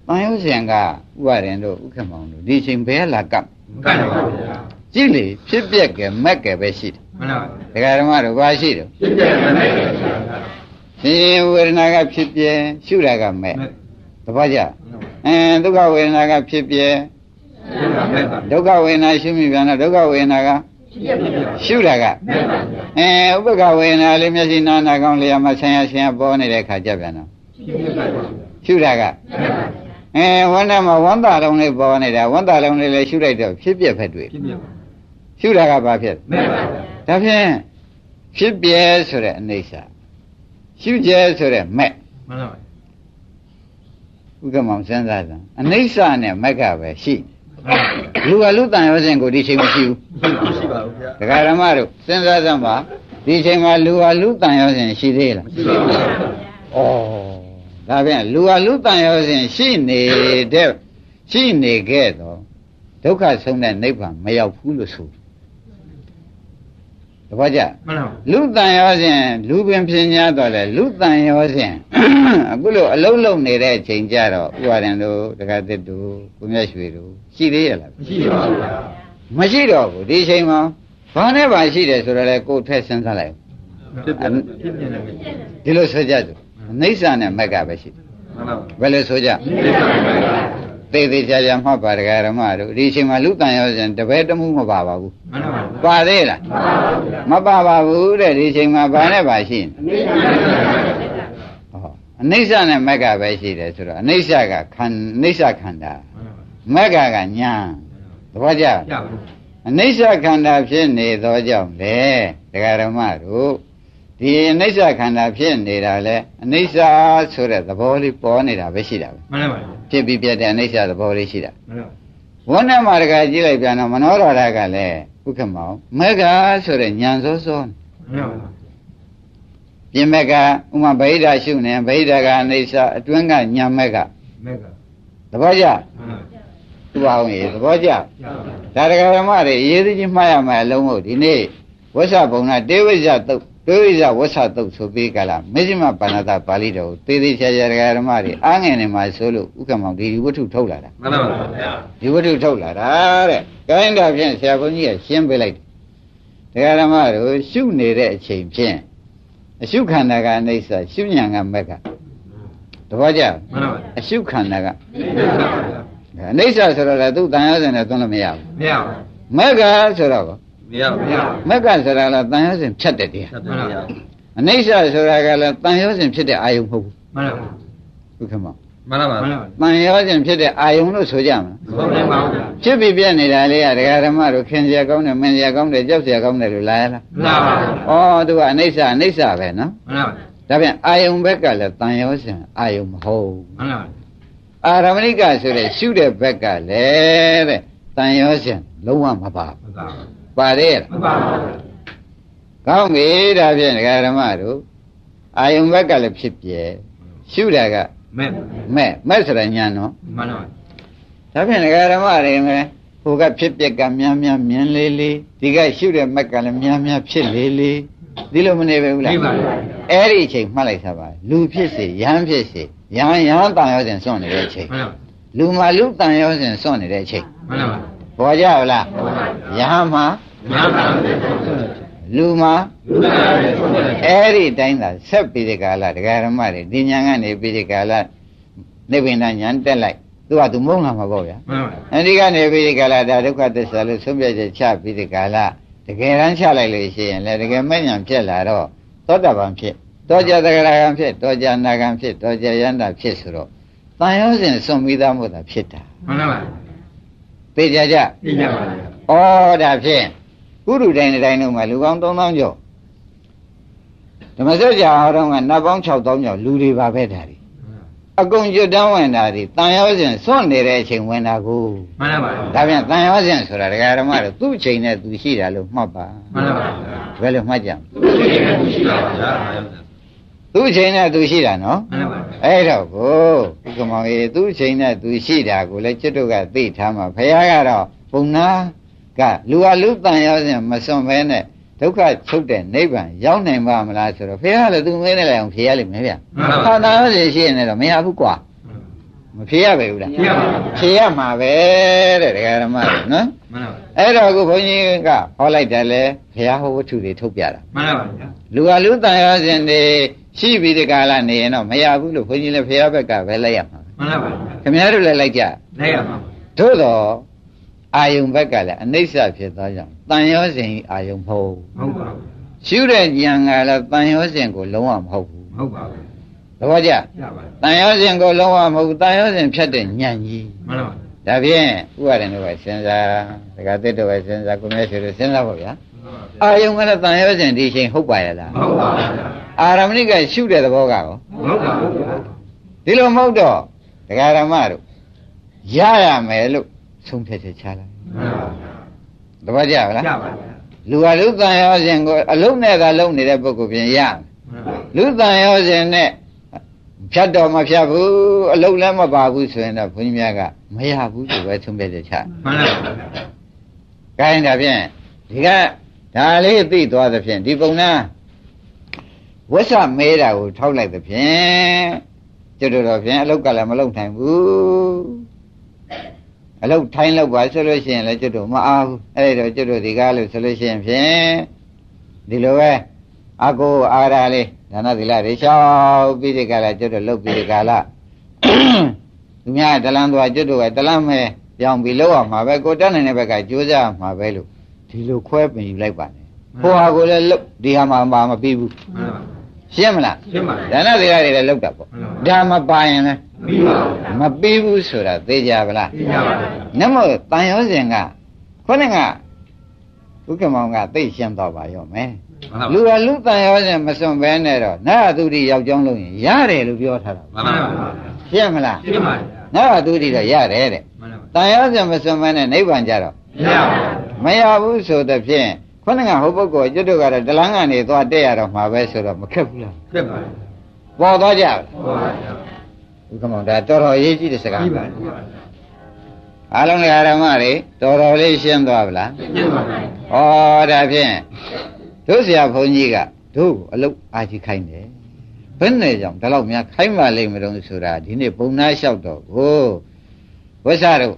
တန်ရုပ်ရှင်ကဥပါရင်တို့ဥက္ကမောင်တို့ဒီအချိန်ဘယ်လာကပ်ကတ်ပါဗျာကြည့်လေဖြစ်ပြက်ကဲမက်ကဲပဲရှိတယ်မှန်ပါတရားဓမ္မတို့ဘာရှိတယ်ဖြစ်ဖြစ်မှန်ပါဒီဝေဒနာကဖြစ်ပြဲရှုတာကမက်တပတ်ကြအဲဒုက္ခဝေဒနာကဖြစ်ပြဲ ဒုက္ခဝေဒနာရှုမိပြန်တော့ဒုက္ခဝေဒနာကရှုတာကအဲဥပ္ပကဝေဒနာလေးမျက်စိနာနာကောင်းလျာမှာဆင်းရဲဆင်းရဲပေါ်နေတဲ့ခါကြပြန်တော့ရှုတာကအဲဝန္တာမှာဝန္တာလုံးလေးပေါ်နေတာဝန္တာလုံးလေးလည်းရှုလိုက်တော့ဖြစ်ပြက်ဖက်တွေ့ဖြစ်ဖြစ်ရှုတာကဘာဖြစ်မဲ့ပါဒါဖြင့်ဖြစ်ပြဲဆိုတဲ့အနေစာရှုကျဲဆိုတဲ့မဲ့မှန်ပါဥက္ကမောင်စဉ်းစားစမ်းအနေစာနဲ့မက်ကပဲရှိ လူကလူတန်ရောစဉ်ကိုဒီချိန်မရှိဘူးရှိပါဘူးဗျာဒကာရမတို့စဉ်းစားစမ်းပါဒီချိန်မှာလူကလူတန်ရောစဉ်ရှိသေးလားရှိပါဘူးဩဒါပြန်လူဟာလူတန်ရောစဉ်ရှိနေတဲ့ရှိနေခဲ့တော့ဒုက္ခဆုံးတဲ့နိဗ္ဗာန်မရောက်ဘူးလို့ဆို တပည့်ကြမှန်ပါလူတန်ရောစဉ်လူပင်ဖြစ်냐တော့လေလူတန်ရောစဉ်အခုလိုအလုံးလုံးနေတဲ့အချိန်ကြတော့ဥပါရင်တို့တက္ကသစ်တို့ကိုမြတ်ရွှေတို့ရှိသေးရလားမရှိပါဘူးဗျာမရှိတော့ဘူးဒီအချိန်မှာဘာနဲ့ဘာရှိတယ်ဆိုတော့လေကိုယ်ထက်စဉ်းစားလိုက်ဖြစ်ဖြစ်ဖြစ်ဖြစ်နေတယ်ဒီလိုဆိုကြစို့အိဋ္ဌာနဲ့မက်ကပဲရှိတယ်မှန်ပါဘယ်လိုဆိုကြဖြစ်ပါဘူးဗျာ သေသေးချာချာမှတ်ပါဒကာရမတို့ဒီအချိန်မှာလူတန်ရောစဉ်တပည့်တမှုမပါပါဘူးမှန်ပါပါသေးလားမပါပါဘူးတဲ့ဒီအချိန်မှာဘာနဲ့ဘာရှိနေဟောအနိစ္စနဲ့မက္ကပဲရှိတယ်ဆိုတော့အနိစ္စကခန္အနိစ္စခန္ဓာမက္ကကညာသဘောကျလားရပါအနိစ္စခန္ဓာဖြစ်နေသောကြောင့်လေဒကာဓမ္မတို့ဒီအနိစ္စခန္ဓာဖြစ်နေတာလေအနိစ္စဆိုတဲ့သဘောလေးပေါ်နေတာပဲရှိတာပဲမှန်ပါပါ ဖြစ်ပြီးပြတ်တဲ့အနိစ္စသဘောလေးရှိတာမှန်ပါဝဏ္ဏမှာတကကြည့်လိုက်ပြန်တော့မနောရထကလည်းဥက္ကမောင်မက္ကဆိုတဲ့ညံစောစောမှန်ပါပြင်မက်ကဥမာဗိဓာရှုနေဗိဓာကအနိစ္စအတွင်းကညံမက်ကမေကသဘောကျမှန်ပါဥပအောင်ရေသဘောကျရပါဒါတကဓမ္မတွေအရေးကြီးမှတ်ရမယ်အလုံးဟုတ်ဒီနေ့ဝဆဘုံကတေဝိဇတုတ် တေဝိဇဝဆတုတ်ဆိုပြီးကြလားမေဇိမပါဏတာပါဠိတော်ကိုသေသေးချာချာတကဓမ္မတွေအားငယ်နေမှာဆိုလို့ဥက္ကမောင်ဒီဝတ္ထုထုတ်လာတာမှန်ပါပါဗျာဒီဝတ္ထုထုတ်လာတာတဲ့ကိုင်းတာဖြင့်ဆရာဘုန်းကြီးကရှင်းပေးလိုက်တယ်တရားဓမ္မတို့ရှုနေတဲ့အချိန်ဖြင့်အရှုခန္ဓာကအနိစ္စရှုဉဏ်ကမက်ကတပည့်ကြမှန်ပါပါအရှုခန္ဓာကမေကပါဗျာအနိစ္စဆိုတော့လေသူတန်ရစင်နဲ့သွန်းလို့မရဘူးမရပါမက်ကဆိုတော့ကော မရပါဗျာမက်ကဆိုတာကတန်ရစင်ဖြတ်တဲ့တရားမှန်ပါဗျာအနိစ္စဆိုတာကလည်းတန်ရစင်ဖြစ်တဲ့အာယုံမဟုတ်ဘူးမှန်ပါဥက္ကမောမှန်ပါမှန်ပါတန်ရစင်ဖြစ်တဲ့အာယုံလို့ဆိုကြမလားဟုတ်တယ်ပါဗျာဖြစ်ပြီးပြက်နေတာလေးကဒကာဓမ္မတို့ခင်စရာကောင်းတယ်မင်းစရာကောင်းတယ်ကြောက်စရာကောင်းတယ်လို့လာရလားမှန်ပါဩသူကအနိစ္စအနိစ္စပဲနော်မှန်ပါဒါပြန်အာယုံဘက်ကလည်းတန်ရောစင်အာယုံမဟုတ်ဘူးမှန်ပါအာရမဏိကဆိုတဲ့ရှုတဲ့ဘက်ကလည်းတဲ့တန်ရောစင်လုံးဝမပါဘူးမှန်ပါ ပါတယ်လားမှန်ပါကောင်းပြီဒါဖြင့်ဒကာဓမ္မတို့အာယုံဘက်ကလည်းဖြစ်ပြဲရှုတာကမဲမဲ့မဲ့ဆိုတဲ့ညာနော်မှန်ပါဒါဖြင့်ဒကာဓမ္မတွေမယ်ဟိုကဖြစ်ပြက်ကများများမြင်လေးလေးဒီကရှုတဲ့မက်ကလည်းများများဖြစ်လေးလေးဒီလိုမနေပဲဘူးလားနေပါဗျာအဲ့ဒီအချိန်မှတ်လိုက်သပါလူဖြစ်စေယဟန်ဖြစ်စေယဟန်ယဟန်တန်ရောစဉ်စွန့်နေတဲ့အချိန်မှန်ပါလူမှလူတန်ရောစဉ်စွန့်နေတဲ့အချိန်မှန်ပါ ပေါ်ကြဘူးလားယဟန်မှာမှန်ပါလူမှာလူသားရဲ့ဆုံးတဲ့အဲ့ဒီတိုင်းသာဆက်ပြီးဒီကာလဒကာရမတွေဒီညာကနေပြီးဒီကာလနိဗ္ဗာန်ညာတက်လိုက်သူကသူမုန်းလာမှာပေါ့ဗျာမှန်ပါအဲ့ဒီကနေပြီးဒီကာလဒါဒုက္ခသစ္စာလို့ဆုံးဖြတ်ချက်ချပြီးဒီကာလတကယ်တမ်းချလိုက်လို့ရှိရင်လေတကယ်မဲ့ညာဖြစ်လာတော့သောတာပန်ဖြစ်တောကြသဂရကံဖြစ်တောကြနာကံဖြစ်တောကြယန္တာဖြစ်ဆိုတော့တန်ရောစဉ်စွန့်ပြီးသားမို့သာဖြစ်တာမှန်ပါ သိကြကြသိကြပါဗျာဩဒါဖြင့်ကုရုတိုင်းတိုင်းတို့မှာလူကောင်း3000ကျော်ဓမ္မစကြာဟောတော့ကနတ်ပေါင်း6000ကျော်လူတွေပါပဲဒါတွေအကုန်ကျွတ်တန်းဝင်တာဒီတန်ရောစဉ်စွန့်နေတဲ့အချိန်ဝင်တာကိုမှန်ပါဒါပြန်တန်ရောစဉ်ဆိုတာဒကာဓမ္မတို့သူ့အချိန်နဲ့သူရှိတာလို့မှတ်ပါမှန်ပါဘယ်လိုမှတ်ကြမလဲရှိပါဗျာ သူ့အချိန်နဲ့သူရှိတာနော်မှန်ပါအဲ့တော့ကိုဥက္ကမောင်ကြီးသူ့အချိန်နဲ့သူရှိတာကိုလည်းကျွတ်တို့ကသိထားမှာဘုရားကတော့ပုံနာကလူဟာလူတန်ရောစဉ်မစွန့်ဘဲနဲ့ဒုက္ခချုပ်တဲ့နိဗ္ဗာန်ရောက်နိုင်ပါမလားဆိုတော့ဘုရားလည်းသူမင်းနဲ့လည်းအောင်ဖြေရလိမ့်မယ်ဗျာဟာတန်ရောစဉ်ရှိနေတော့မရဘူးကွာမဖြေရပဲဘူးလားဖြေရပါဖြေရမှာပဲတဲ့ဒကာဓမ္မတွေနော်မှန်ပါ အဲ့တော့အခုဘုန်းကြီးကဟောလိုက်တယ်လေဘုရားဟောဝတ္ထုတွေထုတ်ပြတာမှန်ပါဗျာလူဟာလူတန်ရောစဉ်တွေရှိပြီးဒီကာလနေရင်တော့မရဘူးလို့ဘုန်းကြီးလည်းဘုရားဘက်ကပဲလိုက်ရမှာပဲမှန်ပါခင်ဗျားတို့လည်းလိုက်ကြလိုက်ရပါသို့တော့အာယုံဘက်ကလည်းအနိစ္စဖြစ်သွားကြောင်းတန်ရောစဉ်အာယုံမဟုတ်ဘူးဟုတ်ပါရှုတဲ့ဉာဏ်ကလည်းတန်ရောစဉ်ကိုလုံးဝမဟုတ်ဘူးဟုတ်ပါသဘောကျရပါတန်ရောစဉ်ကိုလုံးဝမဟုတ်ဘူးတန်ရောစဉ်ဖြတ်တဲ့ဉာဏ်ကြီးမှန်ပါ ဒါဖြင့်ဥပါဒณတို့ပဲစဉ်းစားဒကာတစ်တို့ပဲစဉ်းစားကိုမြတ်ဆွေတို့စဉ်းစားပါဗျာအာယုံကလည်းတန်ရောစဉ်ဒီချိန်ဟုတ်ပါရဲ့လားဟုတ်ပါဗျာအာရမဏိကရှုတဲ့သဘောကရောဟုတ်ပါဟုတ်ပါဒီလိုမဟုတ်တော့ဒကာရမတို့ရရမယ်လို့ဆုံးဖြတ်ချက်ချလိုက်မှန်ပါသဘောကျပါလားရပါဗျာလူဟာလူတန်ရောစဉ်ကိုအလုံးနဲ့သာလုံးနေတဲ့ပုဂ္ဂိုလ်ပြင်ရမယ်လူတန်ရောစဉ်နဲ့ ဖြတ်တော်မဖြတ်ဘူးအလုံးလည်းမပါဘူးဆိုရင်တော့ဘုန်းကြီးများကမရဘူးဆိုပဲဆုံးဖြတ်ချက်ချမှန်ပါ။ခိုင်းတာဖြင့်ဒီကဒါလေးသိသွားသဖြင့်ဒီပုံနာဝဆမဲတာကိုထောက်လိုက်သဖြင့်ကျွတ်တော်ဖြင့်အလုတ်ကလည်းမလုတ်နိုင်ဘူးအလုတ်ထိုင်းလောက်ပါဆိုလို့ရှိရင်လည်းကျွတ်တော်မအားဘူးအဲ့ဒါတော့ကျွတ်တော်ဒီကားလို့ဆိုလို့ရှိရင်ဖြင့်ဒီလိုပဲအကိုအာရလေး ဒါနသီလတွေရှောက်ပြီးဒီကလာကျွတ်တော်လုတ်ပြီးဒီကလာသူများတလန်းသွားကျွတ်တော်ကတလန်းမဲပြောင်းပြီးလောက်အောင်မှာပဲကိုတက်နိုင်တဲ့ဘက်ကကြိုးစားမှာပဲလို့ဒီလိုခွဲပင်ယူလိုက်ပါနဲ့ဟိုဟာကိုလည်းလုတ်ဒီဟာမှာမပြီးဘူးမှန်ပါရှင်းမလားရှင်းပါဒါနသီလတွေလည်းလောက်တာပေါ့ဒါမပါရင်လည်းပြီးပါဗျာမပြီးဘူးဆိုတာသိကြပါလားပြီးကြပါဗျာနမို့တန်ရောစဉ်ကခေါင်းကဥက္ကမောင်ကသိရှင်းတော့ပါရောမယ်မှန်ပါ လူကလူတန်ရောစဉ်မစွန့်ဘဲနဲ့တော့နာသူတိယောက်ျောင်းလုံးရင်ရတယ်လို့ပြောထားတာမှန်ပါဗျာရှင်းမလားရှင်းပါဗျာနာသူတိတော့ရတယ်တဲ့မှန်ပါတန်ရောစဉ်မစွန့်ဘဲနဲ့နိဗ္ဗာန်ကြတော့ဗျာမရဘူးဆိုတဲ့ဖြင့်ခေါင်းကဟိုပုဂ္ဂိုလ်ကျွတ်တို့ကတော့တလန်းကနေသွားတက်ရတော့မှာပဲဆိုတော့မခက်ဘူးလားဖြစ်ပါပေါ်သွားကြလားဟုတ်ပါဗျာဥက္ကမောင်ဒါတော်တော်အရေးကြီးတဲ့စကားပြီးပါအားလုံးလည်းဓမ္မတွေတော်တော်လေးရှင်းသွားဗလားရှင်းပါဗျာဩဒါဖြင့် တို့ဆရာဘုန်းကြီးကတို့ကိုအလုတ်အာကြီးခိုင်းတယ်ဘယ်နဲ့ကြောင့်ဒီလောက်များခိုင်းပါလိမ့်မလို့ဆိုတာဒီနေ့ပုံနာလျှောက်တော့ကိုဝိဆာတို့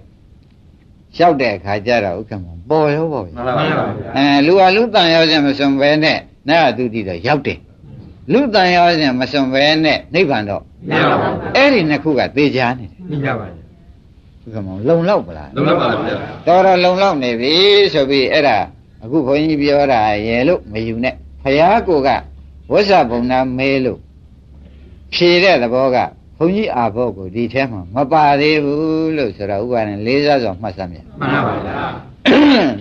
လျှောက်တဲ့အခါကျတော့ဥက္ကမောင်ပေါ်ရောပေါ့ဗျာမှန်ပါဗျာအဲလူဟာလူတန်ရောခြင်းမစွန်ဘဲနဲ့နာသူတိတော့ရောက်တယ်လူတန်ရောခြင်းမစွန်ဘဲနဲ့နိဗ္ဗာန်တော့မရပါဘူးအဲ့ဒီနှစ်ခုကသေချာနေတယ်ပြီးကြပါဗျာဥက္ကမောင်လုံလောက်ပလားလုံးလောက်ပါဗျာတော်တော်လုံလောက်နေပြီဆိုပြီးအဲ့ဒါ အခုဘုန်းကြီးပြောတာရေလို့မယူနဲ့ဖယားကိုကဝဇ္ဇဘုံနာမဲလို့ဖြေတဲ့သဘောကဘုန်းကြီးအာဘောကိုဒီထဲမှာမပါသေးဘူးလို့ဆိုတော့ဥပါရင်လေးစားစွာမှတ်စမ်းမြင်မှန်ပါဗျာ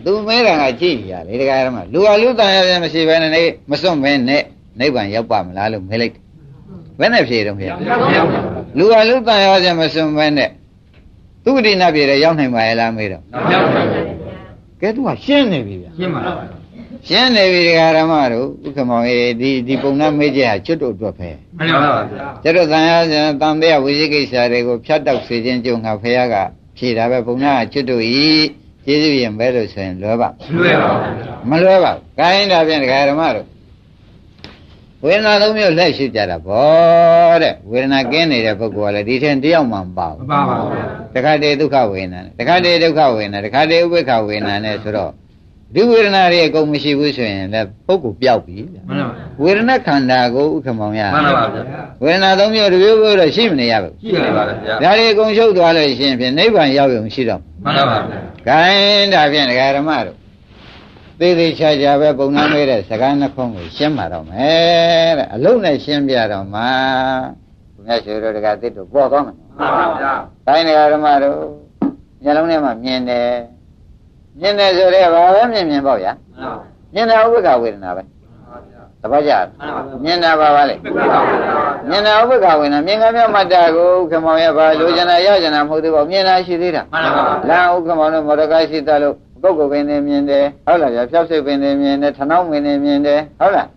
သူမဲတာကကြည့်ရလေတကယ်တော့လူဟာလူတန်ရပြန်မရှိဘဲနဲ့နေမစွန့်မဲနဲ့နိဗ္ဗာန်ရောက်ပါမလားလို့မဲလိုက်တယ်ဘယ်နဲ့ဖြေတော့ဖြေလူဟာလူတန်ရပြန်မစွန့်မဲနဲ့သူဂတိနာပြေတဲ့ရောက်နိုင်ပါရဲ့လားမေးတော့ရောက်ပါဗျာ ကဲသူကရှင်းနေပြီဗျာရှင်းပါဗျာရှင်းနေပြီဒကာရမတို့ဥက္ကမောင်ရေဒီဒီပုံနာမေးချက်ဟာကျွတ်တို့အတွက်ပဲမှန်ပါဗျာကျွတ်တို့တန်ရစံတန်တဲ့ဝိသိကိစ္စတွေကိုဖြတ်တောက်စေခြင်းကြုံငါဖះကဖြေတာပဲပုံနာကကျွတ်တို့ဤကျေးဇူးရင်ပဲလို့ဆိုရင်လွယ်ပါလွယ်ပါဗျာမလွယ်ပါဘူးကိုင်းဒါဖြင့်ဒကာရမတို့ ဝေဒနာသုံးမျိုးလက်ရှိကြတာဗောတဲ့ဝေဒနာကင်းနေတဲ့ပုဂ္ဂိုလ်ကလည်းဒီထင်တယောက်မှမပါမဘူးပါပါဗျာတခါတည်းဒုက္ခဝေဒနာနဲ့တခါတည်းဒုက္ခဝေဒနာတခါတည်းဥပေက္ခဝေဒနာနဲ့ဆိုတော့ဒီဝေဒနာတွေအကုန်မရှိဘူးဆိုရင်လည်းပုဂ္ဂိုလ်ပျောက်ပြီဗျာမှန်ပါဗျာဝေဒနာခန္ဓာကိုဥက္ကမောင်ရမှန်ပါဗျာဝေဒနာသုံးမျိုးတစ်မျိုးမျိုးတော့ရှိမနေရဘူးရှိပါပါဗျာဒါတွေအကုန်ရှုပ်သွားလို့ရှိရင်ဖြင့်နိဗ္ဗာန်ရောက်ရုံရှိတော့မှန်ပါဗျာဂိုင်းဒါဖြင့်ဒကာဓမ္မတို့ သေးသေးချာချာပဲပုံနှမ်းမေးတဲ့စကားနှခုံးကိုရှင်းပါတော့မယ်တဲ့အလုံးနဲ့ရှင်းပြတော့မှာဘုရားရှင်တို့ဒကာသစ်တို့ပေါ်သွားမယ်မှန်ပါဗျာ။တိုင်းဒကာဓမ္မတို့မျက်လုံးထဲမှာမြင်တယ်မြင်တယ်ဆိုတော့ဘာပဲမြင်မြင်ပေါ့ဗျာမြင်တာဥပ္ပခဝေဒနာပဲတပတ်ကြမြင်တာပါပါလေမြင်တာဥပ္ပခဝေဒနာမြင်ကမြတ်မတ္တာကိုခမောင်ရပါလိုချင်တာရချင်တာမဟုတ်သေးပါဘူးမြင်တာရှိသေးတာမှန်ပါပါလာဥက္ကမောင်တို့မော်ဒကာရှိသလို့ ပုဂ္ဂိုလ်ပင်နေမြင်တယ်ဟုတ်လားဗျာဖြောက်စိတ်ပင်နေမြင်တယ်ထနှောင်းပင်နေမြင်တယ်ဟုတ်လား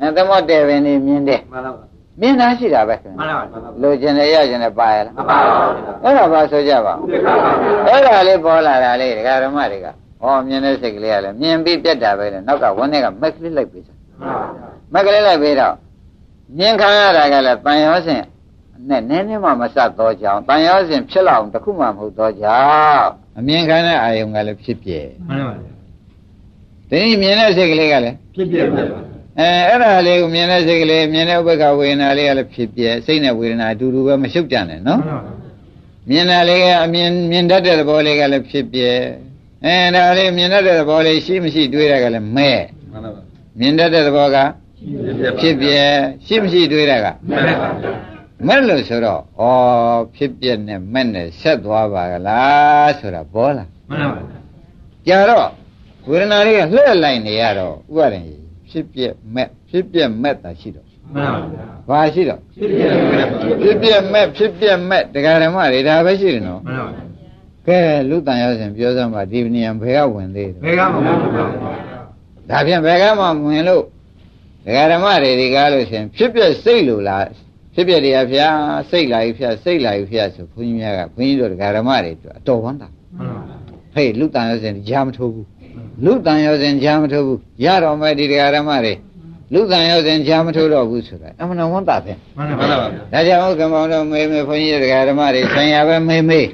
အဲသမောတဲပင်နေမြင်တယ်မှန်ပါပါမြင်တာရှိတာပဲခင်မှန်ဗျာပါပါလိုချင်တယ်ရချင်တယ်ပါရလားမှန်ပါပါအဲ့ဒါပါဆိုကြပါဦးအဲ့ဒါလေးပေါ်လာတာလေးဒကာဓမ္မတွေကဩမြင်တဲ့စိတ်ကလေးကလည်းမြင်ပြီးပြတ်တာပဲလေနောက်ကဝန်းထဲကမက်ကလေးလိုက်ပြီးစားမက်ကလေးလိုက်ပြီးတော့မြင်ခံရတာကလည်းတန်ရောစဉ် နဲ့နည်းနည်းမှမဆက်တော့ကြောင်းတန်ရောစဉ်ဖြစ်လောက်တခုမှမဟုတ်တော့ကြောင်းအမြင်ခံတဲ့အာယုံကလည်းဖြစ်ပြဲမှန်ပါပါဒီမြင်တဲ့စိတ်ကလေးကလည်းဖြစ်ပြပါအဲအဲ့ဒါလေးကိုမြင်တဲ့စိတ်ကလေးမြင်တဲ့ဥပ္ပခဝေဒနာလေးကလည်းဖြစ်ပြဲစိတ်နဲ့ဝေဒနာအတူတူပဲမရှုပ်ကြနဲ့နော်မြင်တာလေးကအမြင်မြင်တတ်တဲ့သဘောလေးကလည်းဖြစ်ပြဲအဲဒါလေးမြင်တတ်တဲ့သဘောလေးရှိမရှိတွေးတာကလည်းမဲမှန်ပါပါမြင်တတ်တဲ့သဘောကဖြစ်ပြဲရှိမရှိတွေးတာကမှန်ပါပါ မဲ့လို့ဆိုတော့ဩဖြစ်ပြဲနဲ့မဲ့နဲ့ဆက်သွားပါကလားဆိုတာပေါ်လာမှန်ပါပါကြာတော့ဝေဒနာလေးကလှည့်လိုက်နေရတော့ဥပါရင်ဖြစ်ပြဲမဲ့ဖြစ်ပြဲမဲ့တာရှိတော့မှန်ပါပါဘာရှိတော့ဖြစ်ပြပါဖြစ်ပြဲမဲ့ဖြစ်ပြဲမဲ့တရားဓမ္မတွေဒါပဲရှိတယ်နော်မှန်ပါပါကဲလူတန်ရောက်စဉ်ပြောစမ်းပါဒီနေရာဘယ်ကဝင်သေးတယ်ဘယ်ကမှမဟုတ်ပါဘူးဒါဖြင့်ဘယ်ကမှဝင်လို့ဒကာဓမ္မတွေဒီကားလို့ရှင်ဖြစ်ပြစိတ်လို့လား ဖြစ်ပြတရားဖျားစိတ်လာပြီဖျားစိတ်လာပြီဖျားဆိုဘုန်းကြီးများကဘုန်းကြီးတို့ဒကာဓမ္မတွေအတွက်အတော်ဝမ်းသာမှန်ပါပါဟေးလူတန်ရောက်စဉ်ကြားမထိုးဘူးလူတန်ရောက်စဉ်ကြားမထိုးဘူးရတော်မဲ့ဒီဒကာဓမ္မတွေလူတန်ရောက်စဉ်ကြားမထိုးတော့ဘူးဆိုတာအမှန်တော်ဝမ်းသာပဲမှန်ပါပါဒါကြောင့်ဥက္ကမောင်တို့မေးမေးဘုန်းကြီးဒကာဓမ္မတွေဆံရပဲမေးမေး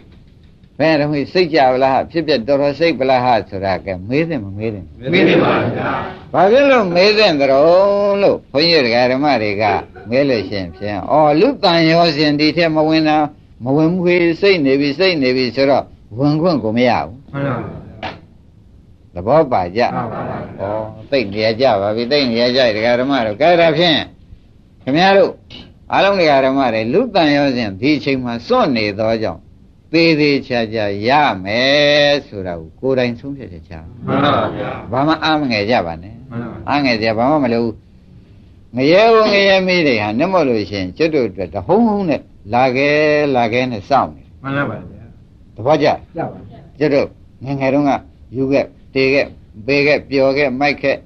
ဘယ်တော့မှစိတ်ကြဗလားဖြစ်ပြတော်တော်စိတ်ဗလားဟာဆိုတာကမေးတယ်မမေးတယ်မင်းနေပါဗျာဘာဖြစ်လို့မေးတဲ့ကြုံလို့ဘုန်းကြီးတရားဓမ္မတွေကမဲလို့ရှိရင်ဖြင့်ဩလူတန်ရောစဉ်ဒီထက်မဝင်တာမဝင်ဘူးခေစိတ်နေပြီစိတ်နေပြီဆိုတော့ဝင်ခွင့်ကိုမရဘူးမှန်ပါပါသဘောပါကြမှန်ပါပါဩသိတ်နေရကြပါပြီသိတ်နေရကြတရားဓမ္မတို့ကဲဒါဖြင့်ခင်ဗျားတို့အားလုံးတရားဓမ္မတွေလူတန်ရောစဉ်ဒီအချိန်မှာစွန့်နေသောကြောင့် သေးသေးချာချာရမယ်ဆိုတာကိုကိုယ်တိုင်ဆုံးဖြတ်ချက်ချာမှန်ပါဗျာဘာမှအားမငယ်ကြပါနဲ့မှန်ပါအားငယ်ကြဘာမှမလုပ်ဘူးငရဲဦးငရဲမီးတွေဟာနှမလို့ရှိရင်ကျွတ်တို့အတွက်တဟုံးဟုံးနဲ့လာခဲ့လာခဲ့နဲ့စောင့်နေမှန်ပါဗျာတပည့်ကြရပါကျွတ်တို့ငယ်ငယ်တုန်းကယူခဲ့တေခဲ့ပေခဲ့ပျော်ခဲ့မိုက်ခဲ့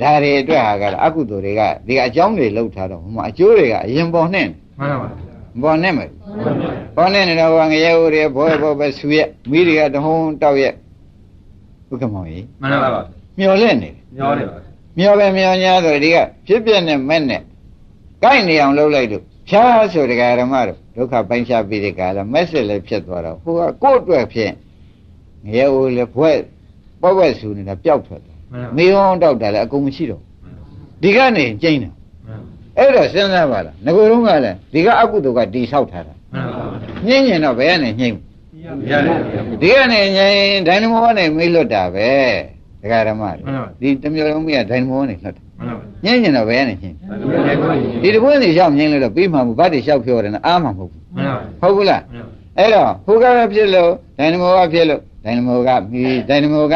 ဒါတွေအတွက်ဟာကတော့အကုသိုလ်တွေကဒီကအကြောင်းတွေလောက်ထားတော့ဟိုမှာအကျိုးတွေကအရင်ပေါ်နဲ့မှန်ပါဗျာပေါ်နဲ့မယ် မှန်ပါဗျာပေါ်နဲ့နေတော့ငရဲဦးတွေဘောဘောပဲဆူရက်မိတွေကတဟုံးတောက်ရက်ဥက္ကမောင်ကြီးမှန်ပါဗျာမျောလက်နေတယ်ညောတယ်ပါမျောပဲမျောညာဆိုဒီကဖြစ်ပြနဲ့မဲ့နဲ့ကိုက်နေအောင်လုပ်လိုက်လို့ဖြားဆိုတရားဓမ္မတို့ဒုက္ခပိုင်းခြားပြီးတဲ့ကာလမက်စစ်လည်းဖြစ်သွားတော့ဟိုကကိုယ့်အတွက်ဖြင့်ငရဲဦးလည်းဘွဲ့ပေါ့ဘွဲ့ဆူနေတာပျောက်ထွက်တယ်မှန်ပါမေအောင်တောက်တာလည်းအကုန်မရှိတော့ဒီကနေကျင်းတယ်မှန်အဲ့တော့စဉ်းစားပါလားငကိုယ်တုန်းကလည်းဒီကအကုသိုလ်ကတိဆောက်ထားတာပါ ညှင်းညင်တော့ဘယ်ကနေညှင်းရတယ်ဒီကနေညှင်းဒိုင်နမိုကနေမေးလွတ်တာပဲတရားဓမ္မတွေမှန်ပါဒီတစ်မျိုးလုံးကဒိုင်နမိုကနေလွတ်တာမှန်ပါညှင်းညင်တော့ဘယ်ကနေညှင်းဒီဒီတပွင့်စီလျှောက်ငိမ့်လို့တော့ပြီးမှမဟုတ်ဗတ်တွေလျှောက်ပြောတယ်နော်အားမှမဟုတ်ဘူးမှန်ပါဟုတ်ဘူးလားအဲ့တော့ဟိုကပဲဖြစ်လို့ဒိုင်နမိုကဖြစ်လို့ဒိုင်နမိုကမီဒိုင်နမိုက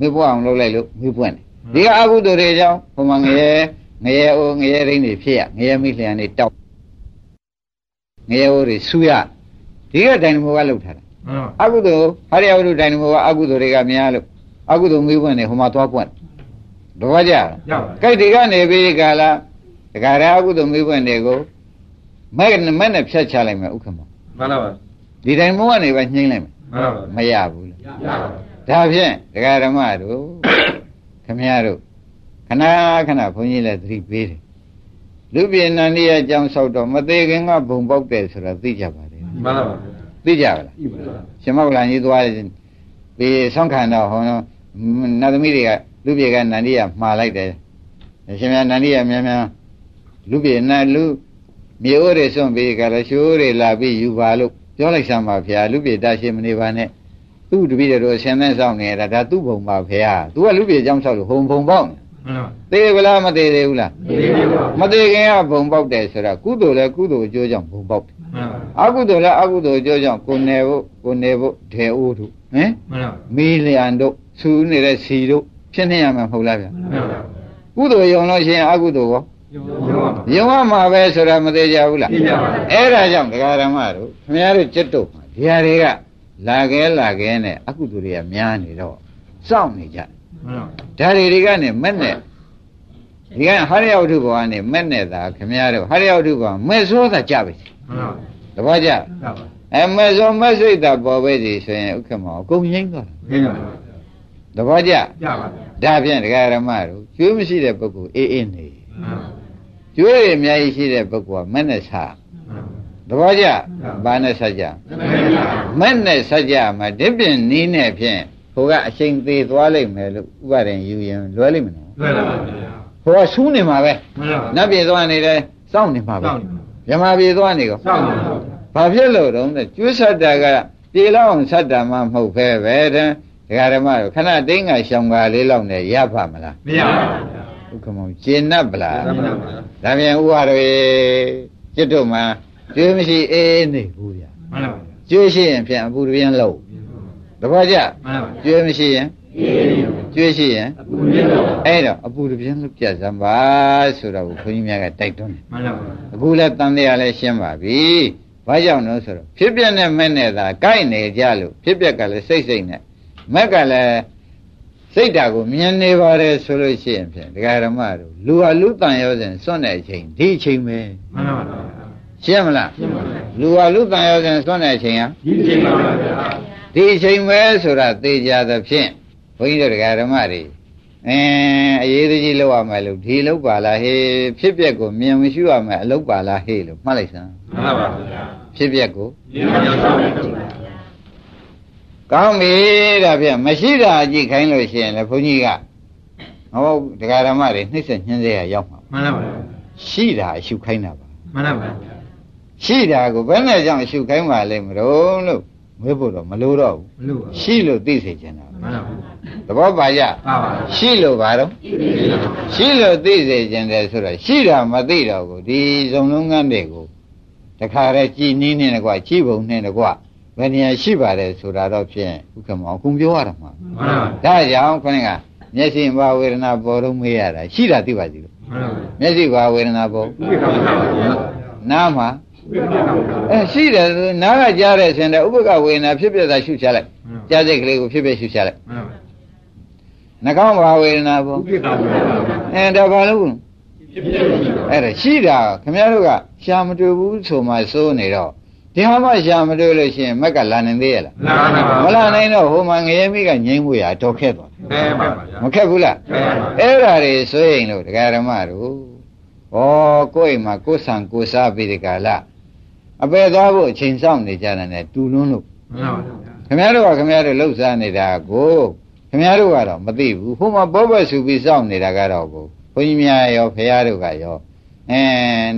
မေးပွားအောင်လုပ်လိုက်လို့မေးပွင့်တယ်ဒီကအကုသိုလ်တွေကြောင့်ဟိုမှာငရဲငရဲအိုးငရဲရင်းတွေဖြစ်ရငရဲမိလျံတွေတောက် ငရဲအိုးတွေဆူရဒီကဒိုင်နမိုကလှုပ်ထားတာမှန်ပါအကုသိုလ်ဟာရယဝတ္ထုဒိုင်နမိုကအကုသိုလ်တွေကများလို့အကုသိုလ်မေးပွင့်နေဟိုမှာသွားပွင့်တော့ကြလားရပါကြိုက်ဒီကနေပြီးကာလာတခါတည်းအကုသိုလ်မေးပွင့်တွေကိုမဲ့နဲ့မဲ့နဲ့ဖြတ်ချလိုက်မယ်ဥက္ကမမှန်ပါဒီတိုင်းမိုးကနေပဲညှိမ့်လိုက်မယ်မှန်ပါမရဘူးလေရပါဒါဖြင့်ဒကာဓမ္မတို့ခမည်းတော်ခဏခဏဘုန်းကြီးလည်းသတိပေးတယ် လူပြည်နန္ဒီရဲ့အကြောင်းဆောက်တော့မသေးခင်ကဘုံပေါက်တယ်ဆိုတာသိကြပါတယ်မှန်ပါသိကြပါလားရှင်မောကလန်ကြီးသွားပြီးဆောင်းခံတော့ဟောနတ်သမီးတွေကလူပြည်ကနန္ဒီကမှားလိုက်တယ်ရှင်မြတ်နန္ဒီကမြန်မြန်လူပြည်နတ်လူမြေအိုးတွေစွန့်ပြီးကြတော့ရှိုးတွေလာပြီးယူပါလို့ပြောလိုက်စမ်းပါဗျာလူပြည်တရှိမနေပါနဲ့သူ့တပည့်တော်ဆင်းသင်းဆောင်နေတာဒါသူ့ဘုံပါဗျာသူကလူပြည်အကြောင်းဆောက်လို့ဟုံဘုံပေါက်နေမှန်ပါ သေးကလားမသေးသေးဘူးလားဒီလိုပါမသေးခင်ကဘုံပေါက်တယ်ဆိုတာကုသိုလ်လဲကုသိုလ်အကျိုးကြောင့်ဘုံပေါက်တယ်မှန်ပါအကုသိုလ်လည်းအကုသိုလ်အကျိုးကြောင့်ကိုယ်နယ်ဖို့ကိုယ်နယ်ဖို့ဒေအိုးတို့ဟင်မှန်ပါမီလျံတို့ဆူနေတဲ့စီတို့ဖြစ်နေရမှာမဟုတ်လားဗျာမှန်ပါကုသိုလ်ယုံလို့ရှိရင်အကုသိုလ်ကောရောပါယုံရမှာပဲဆိုတာမသေးကြဘူးလားသိကြပါဘူးအဲ့ဒါကြောင့်ဒကာရမတို့ခင်ဗျားတို့จิตတို့မှာဒီဟာတွေကလာခဲလာခဲနဲ့အကုသိုလ်တွေကများနေတော့စောင့်နေကြတယ် မှန်ပါဒါတွေတွေကနေမက်နဲ့ဒီကဟာရယဝတ္ထုဘောကနေမက်နဲ့သာခင်ဗျားတို့ဟာရယဝတ္ထုဘောမဲ့စိုးသာကြပါစေမှန်ပါတပည့်ကြရပါအဲမဲ့စိုးမဲ့စိတ်သာပေါ်ပဲစီဆိုရင်ဥက္ကမောအကုန်ငိမ့်သွားသိပါတာတပည့်ကြရပါဒါဖြင့်ဒကာရမတို့ကျွေးမရှိတဲ့ပုဂ္ဂိုလ်အေးအေးနေမှန်ပါကျွေးရအများကြီးရှိတဲ့ပုဂ္ဂိုလ်ကမက်နဲ့ဆာတပည့်ကြဘာနဲ့ဆက်ကြမက်နဲ့ဆက်ကြမှာဒီပြင်နီးနဲ့ဖြင့် ဟိုကအချိန်သေးသွားလိမ့်မယ်လို့ဥပါရင်ယူရင်လွယ်လိမ့်မယ်နော် လွယ်လာပါ ဟိုကဆူးနေမှာပဲ မှန်ပါ နတ်ပြည်သွားနေတယ်စောင့်နေမှာပဲ စောင့်နေ မြမပြည်သွားနေကော စောင့်ပါ ဘာဖြစ်လို့တုံးတဲ့ကျွေးဆက်တာကပြေလောက်အောင်ဆက်တာမှမဟုတ်ပဲပဲတဲ့ဒကာဓမ္မတို့ခဏတင်းကရှောင်ကားလေးလောက်နဲ့ရပါမလား မရပါဘူး ဥက္ကမောကျင်납ဗလား မှန်ပါ ဒါပြန်ဥပါတွေจิตတို့မှာကျွေးမရှိအေးနေဘူးဗျာ မှန်ပါ ကျွေးရှိရင်ဖြင့်အပူတပြင်းလို့ တပည့်ကြမှန်ပါကျွေးမရှိရင်ကျွေးရှိရင်အခုမြင်တော့အဲ့တော့အပူတပြင်းလို့ပြတ်စမ်းပါဆိုတော့ဘုန်းကြီးများကတိုက်တွန်းတယ်မှန်ပါအခုလည်းတန်တရားလည်းရှင်းပါပြီ။ဘာကြောင့်လဲဆိုတော့ဖြစ်ပြနဲ့မဲ့နဲ့သာကိုက်နေကြလို့ဖြစ်ပြကလည်းစိတ်စိတ်နဲ့မက်ကလည်းစိတ်ဓာတ်ကိုမြင်နေပါတယ်ဆိုလို့ရှိရင်ဖြင့်ဒကာရမတို့လူဟာလူတန်ရောစဉ်စွန့်တဲ့အချိန်ဒီအချိန်ပဲမှန်ပါရှင်းမလားရှင်းပါပြီလူဟာလူတန်ရောစဉ်စွန့်တဲ့အချိန်ဟာဒီချိန်ပါဗျာ ဒီအချိန်ပဲဆိုတာသိကြသဖြင့်ဘုန်းကြီးတို့ဒကာရမတွေအင်းအရေးကြီးလောက်ရမယ်လို့ဒီလောက်ပါလားဟေးဖြစ်ပြက်ကိုမြင်မရှိရမယ်အလုပ်ပါလားဟေးလို့မှတ်လိုက်စမ်းမှန်ပါဗျာဖြစ်ပြက်ကိုဒီမှာရောက်တော့တယ်ကောင်းပြီဒါဖြင့်မရှိတာအကြည့်ခိုင်းလို့ရှိရင်လည်းဘုန်းကြီးကဟောတရားဓမ္မတွေနှိမ့်ဆက်ညှင်းစေရရောက်မှာမှန်ပါရှိတာအရှုခိုင်းတာပါမှန်ပါရှိတာကိုဘယ်နဲ့ကြောင့်အရှုခိုင်းပါလိမ့်မလို့လို့ မွေးဖို့တော့မလိုတော့ဘူးမလို့ပါရှိလို့သိစေချင်တာမှန်ပါဘူးသဘောပါကြပါပါရှိလို့ပါတော့ရှိလို့သိစေချင်တယ်ဆိုတော့ရှိတာမသိတော့ဘူးဒီဇုံလုံးကန်းတွေကိုတခါတည်းကြည်နည်းနေကွာကြည်ပုံနဲ့ကွာဘယ်နေရာရှိပါတယ်ဆိုတာတော့ဖြင့်ဥက္ကမောင် kun ပြောရတာမှာမှန်ပါဘူးဒါကြောင့်ခொနကမျက်စိဘာဝေဒနာပေါ်တော့မေးရတာရှိတာသိပါစီလို့မှန်ပါဘူးမျက်စိဘာဝေဒနာပေါ်ဥပ္ပခါပါပါနားမှာဥပ္ပခါပါပါ အဲရှိတယ်နားကကြားတဲ့ဆင်တဲ့ဥပ္ပကဝေဒနာဖြစ်ဖြစ်သာရှုချလိုက်ကြားစိတ်ကလေးကိုဖြစ်ဖြစ်ရှုချလိုက်မှန်ပါနှာခေါင်းဘာဝေဒနာပေါ်ဥပ္ပခါပါပါအဲဒါဘာလို့ဖြစ်ဖြစ်ရှိပါအဲ့ဒါရှိတာခင်ဗျားတို့ကရှာမတွေ့ဘူးဆိုမှစိုးနေတော့ဒီဟာမှရှာမတွေ့လို့ရှိရင်မက်ကလာနိုင်သေးရဲ့လားလာပါပါမလာနိုင်တော့ဟိုမှာငရဲမိကငိမ့်မှုရတော့ခက်သွားအဲပါပါမခက်ဘူးလားအဲပါအဲ့ဓာတွေဆိုရင်လို့ဒကာရမတို့ဩကိုယ့်အိမ်မှာကိုယ်ဆံကိုယ်စားပြီးဒီကလာ အပေသွားဖို့အချိန်ဆောင်နေကြတယ်နဲ့တူလွန်းလို့မှန်ပါဘူးခင်ဗျားတို့ကခင်ဗျားတို့လှုပ်ရှားနေတာကိုခင်ဗျားတို့ကတော့မသိဘူးဟိုမှာဘောဘဆူပြီးစောင့်နေတာကတော့ကိုဘုန်းကြီးများရောဖရာတို့ကရောအဲ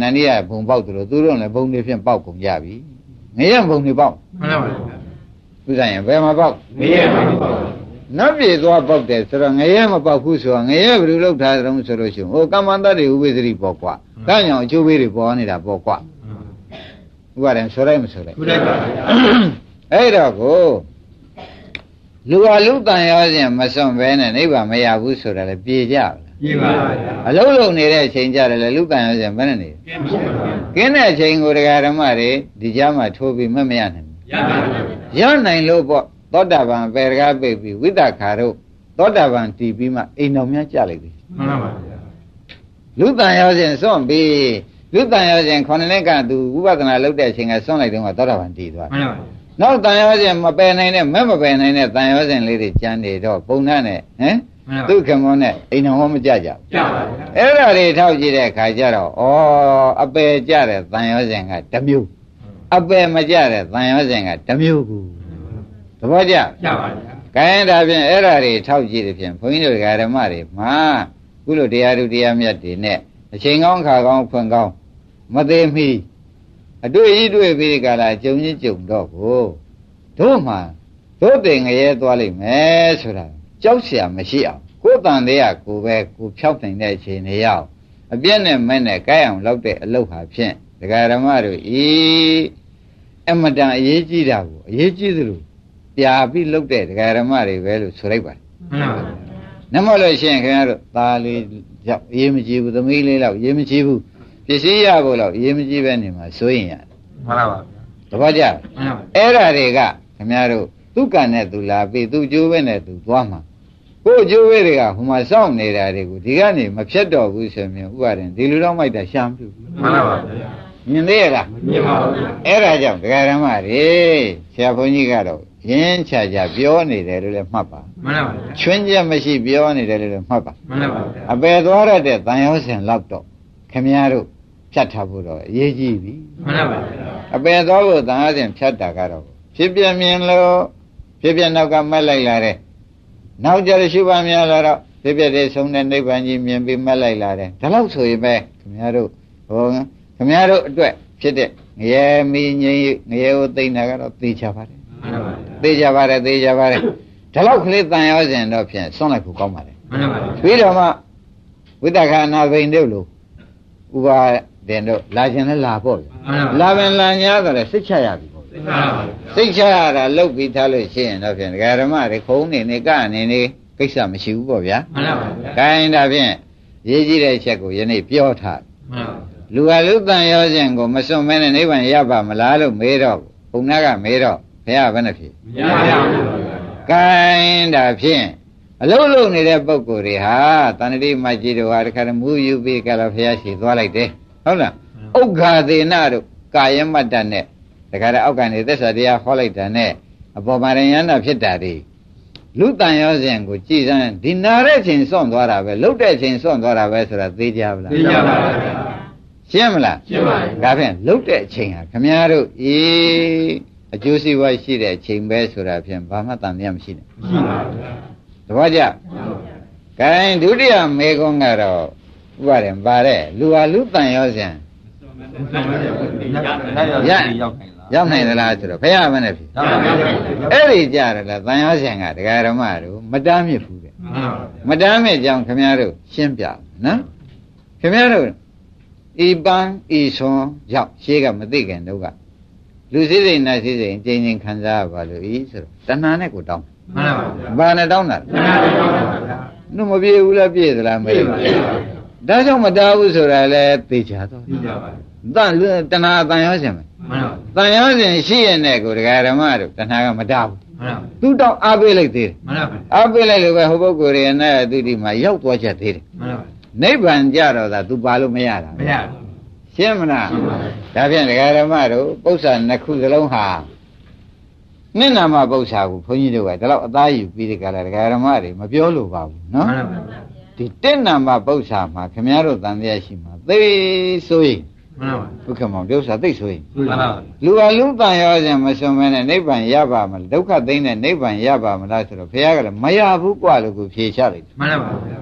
နန္ဒီကဘုံပေါက်သူတို့သူတို့လည်းဘုံတွေဖြင့်ပေါက်ကုန်ကြပြီငရဲဘုံတွေပေါက်မှန်ပါဘူးဥစ္စာရင်ဘယ်မှာပေါက်မရပါဘူးနတ်ပြည်သွားပေါက်တယ်ဆိုတော့ငရဲမပေါက်ဘူးဆိုတော့ငရဲဘယ်လိုလုပ်ထားကြုံဆိုလို့ရှိရင်ဟိုကမ္မန္တတွေဥပ္ပဒိပေါ့ကွာဒါကြောင့်အကျိုးပေးတွေပေါ်နေတာပေါ့ကွာ ဥပါရင်ဆိုလိုက်မဆိုလိုက်ခုလိုက်ပါအဲ့တော့ကိုလူဟာလူတန်ရောစဉ်မစွန့်ဘဲနဲ့နိဗ္ဗာန်မရဘူးဆိုတာလေပြေကြပါလားပြပါပါအလုံးလုံးနေတဲ့အချိန်ကြတယ်လေလူတန်ရောစဉ်ဘယ်နဲ့နေပြပါပါကင်းတဲ့အချိန်ကိုတရားဓမ္မတွေဒီကြားမှာထိုးပြီးမမရနိုင်ဘူးရပါပါရနိုင်လို့ပေါ့သောတာပန်ပေရကားပိတ်ပြီးဝိတ္တခါတို့သောတာပန်တည်ပြီးမှအိမ်တော်များကြလိုက်ပြီမှန်ပါပါလူတန်ရောစဉ်စွန့်ပြီး လူတန်ရောစဉ်ခொနှစ်လက်ကသူဝိပဿနာလုပ်တဲ့အချိန်ကစွန့်လိုက်တော့သောတာပန်တည်သွားမှန်ပါပါနောက်တန်ရောစဉ်မပယ်နိုင်တဲ့မဲ့မပယ်နိုင်တဲ့တန်ရောစဉ်လေးတွေကျန်နေတော့ပုံနှနဲ့ဟမ်မှန်ပါဒုက္ခမောနဲ့အိမ်တော်ဟောမကြကြဘူးကြပါပါအဲ့ဒါတွေထောက်ကြည့်တဲ့အခါကျတော့ဩအပယ်ကြတဲ့တန်ရောစဉ်ကတစ်မျိုးအပယ်မကြတဲ့တန်ရောစဉ်ကတစ်မျိုးကူသဘောကျကြပါပါခိုင်းဒါဖြင့်အဲ့ဒါတွေထောက်ကြည့်တဲ့ဖြင့်ဘုန်းကြီးတို့ဓမ္မတွေမှာကုလိုတရားသူတရားမြတ်တွေနဲ့အချိန်ကောင်းခါကောင်းဖွင့်ကောင်း မသေးမီအတွေ့အတွေ့ပြီးဒီကလာကြုံချင်းကြုံတော့ကိုတို့မှတို့တင်ငရဲသွားလိမ့်မယ်ဆိုတာကြောက်เสียမရှိအောင်ကိုယ်တန်သေးရကိုပဲကိုဖြောက်နိုင်တဲ့အချိန်တွေရောက်အပြည့်နဲ့မဲ့နဲ့ကြိုက်အောင်လုပ်တဲ့အလုပ်ဟာဖြင့်ဒကာဓမ္မတို့ဤအမတန်အရေးကြီးတာကိုအရေးကြီးသလို ပြာပြီးလှုပ်တဲ့ဒကာရမတွေပဲလို့ဆိုလိုက်ပါတယ် မှန်ပါပါ ။နမလို့ရှိရင်ခင်ဗျားတို့သားလေးရောက်အရေးမကြီးဘူးသမီးလေးလောက်အရေးမကြီးဘူး ပစ္စည်းရဖို့လောက်အရေးမကြီးပဲနေမှာစိုးရင်ရတယ်မှန်ပါပါ။တပည့်ကြမှန်ပါပါအဲ့ဓာတွေကခင်ဗျားတို့သူ့ကံနဲ့သူလာပြီးသူ့ကျိုးပဲနဲ့သူသွားမှာကို့ကျိုးပဲတွေကဟိုမှာစောင့်နေတာတွေကိုဒီကနေမဖြတ်တော့ဘူးဆိုရင်ဥပါရင်ဒီလူတော့မိုက်တာရှာမပြုဘူးမှန်ပါပါမြင်သေးရလားမြင်ပါဘူးအဲ့ဒါကြောင့်ဒကာရမတွေဆရာဘုန်းကြီးကတော့ရင်းချာချာပြောနေတယ်လို့လည်းမှတ်ပါမှန်ပါပါချွင်းချက်မရှိပြောနေတယ်လို့လည်းမှတ်ပါမှန်ပါပါအပယ်သွားရတဲ့တန်ရောစင်လောက်တော့ခမည်းတော် ဖြတ်ထားဖို့တော့အရေးကြီးပြီမှန်ပါပါအပယ်သွားဖို့တန်ရောစင်ဖြတ်တာကတော့ဖြစ်ပြမြင်လို့ဖြစ်ပြနောက်ကမက်လိုက်လာတဲ့နောက်ကြရရှိပါများလာတော့ဖြစ်ပြတဲ့ဆုံးတဲ့နိဗ္ဗာန်ကြီးမြင်ပြီးမက်လိုက်လာတဲ့ဒါလို့ဆိုရင်ပဲခမည်းတော်ဟောခမည်းတော်အတွက်ဖြစ်တဲ့ငရဲမီငြိမ်းငရဲကိုသိမ့်တာကတော့သိချပါတယ်မှန်ပါပါသိကြပါတယ်သိကြပါတယ်ဒါလောက်ကလေးတန်ရောစင်တော့ဖြင့်ဆွန့်လိုက်ဖို့ကောင်းပါတယ်မှန်ပါပါပြီးတော့မှဝိတ္တခာနာဘိန်တို့လို့ဥပါ တင်တို့လာခြင်းလည်းလာပေါ့ဗျလာပင်လာညာတော့လည်းစိတ်ချရပြီပေါ့မှန်ပါပါစိတ်ချရတာလုတ်ပြီးထားလို့ရှိရင်တော့ဖြင့်ဒကာဓမ္မတွေခုံနေနေကနေနေကိစ္စမရှိဘူးပေါ့ဗျာမှန်ပါပါခိုင်းဒါဖြင့်ရေးကြည့်တဲ့အချက်ကိုယနေ့ပြောထားမှန်ပါလူဟာလူတန်ရောခြင်းကိုမစွန့်မဲနဲ့နိဗ္ဗာန်ရပါမလားလို့မေးတော့ဘုံနာကမေးတော့ဘုရားဘယ်နှဖြစ်မရပါဘူးကဲဒါဖြင့်အလုံးလုံးနေတဲ့ပုံကိုယ်တွေဟာတဏှတိမကြီးတို့ဟာတခါတည်းမူယူပြီးကြတော့ဘုရားရှိသွားလိုက်တယ် ဟုတ်လားဥက္ခာသေနတို့ကာယမတ္တနဲ့တခါတည်းအောက်ကနေသစ္စာတရားဟောလိုက်တာနဲ့အပေါ်မှာရယန္တာဖြစ်တာတွေလူတန်ရောစဉ်ကိုကြည်စမ်းဒီနာတဲ့ချိန်စွန့်သွားတာပဲလှုပ်တဲ့ချိန်စွန့်သွားတာပဲဆိုတာသိကြပါလားသိကြပါပါရှင်းမလားရှင်းပါပြီဒါဖြင့်လှုပ်တဲ့အချိန်ဟာခမည်းတော်အေးအကျိုးစီးပွားရှိတဲ့အချိန်ပဲဆိုတာဖြင့်ဘာမှတန်မြတ်မရှိနဲ့ရှိပါဘူးတပည့်ကြကဲဒုတိယမေကွန်းကတော့ ဥပါရင်ပါတဲ့လူဟာလူတန်ရောစဉ်ရရောက်နိုင်သလားဆိုတော့ဘုရားမနဲ့ဖြစ်အဲ့ဒီကြတယ်လားတန်ရောရှင်ကဒကာရမတို့မတားမြစ်ဘူးတဲ့မတားမြစ်ကြောင်းခင်ဗျားတို့ရှင်းပြနော်ခင်ဗျားတို့ဤပန်းဤဆွန်ရောက်ရှေးကမသိခင်တော့ကလူစည်းစိမ်နတ်စည်းစိမ်ကျင်းချင်းခံစားရပါလို့ဤဆိုတော့တဏှာနဲ့ကိုတောင်းဘာနဲ့တောင်းတာနှုတ်မပြေဘူးလားပြေသလားမပြေဘူး ဒါကြောင့်မတားဘူးဆိုတာလဲသိချတော့တန်တဏှာတန်ရောရှင်မယ်တန်ရောရှင်ရှိရတဲ့ကိုဒကာဓမ္မတို့တဏှာကမတားဘူးသူတောင်းအားပေးလိုက်သေးတယ်အားပေးလိုက်လို့ပဲဟိုပုဂ္ဂိုလ်ရဲ့နဲ့သူဒီမှာရောက်သွားချက်သေးတယ်နိဗ္ဗာန်ကြတော့သာ तू ပါလို့မရတာမရရှင်းမလားဒါဖြင့်ဒကာဓမ္မတို့ပု္ပ္ပာနှစ်ခုစလုံးဟာနိနာမပု္ပ္ပာကိုဘုန်းကြီးတို့ကဒီလောက်အသားယူပြီးဒီကလာဒကာဓမ္မတွေမပြောလို့ပါဘူးနော် ဒီတင့်နာမပု္ပ္ပာမှာခင်ဗျားတို့တန်တရားရှိမှာသိဆိုရင်မှန်ပါဘုက္ခမောင်ပြောစားသိဆိုရင်မှန်ပါလူဟာလူတန်ရောခြင်းမစွန်မဲနဲ့နိဗ္ဗာန်ရပါမလားဒုက္ခသိမ့်တဲ့နိဗ္ဗာန်ရပါမလားဆိုတော့ဘုရားကလည်းမရဘူးกว่าလို့ကိုဖြေချလိုက်တယ်မှန်ပါဗျာ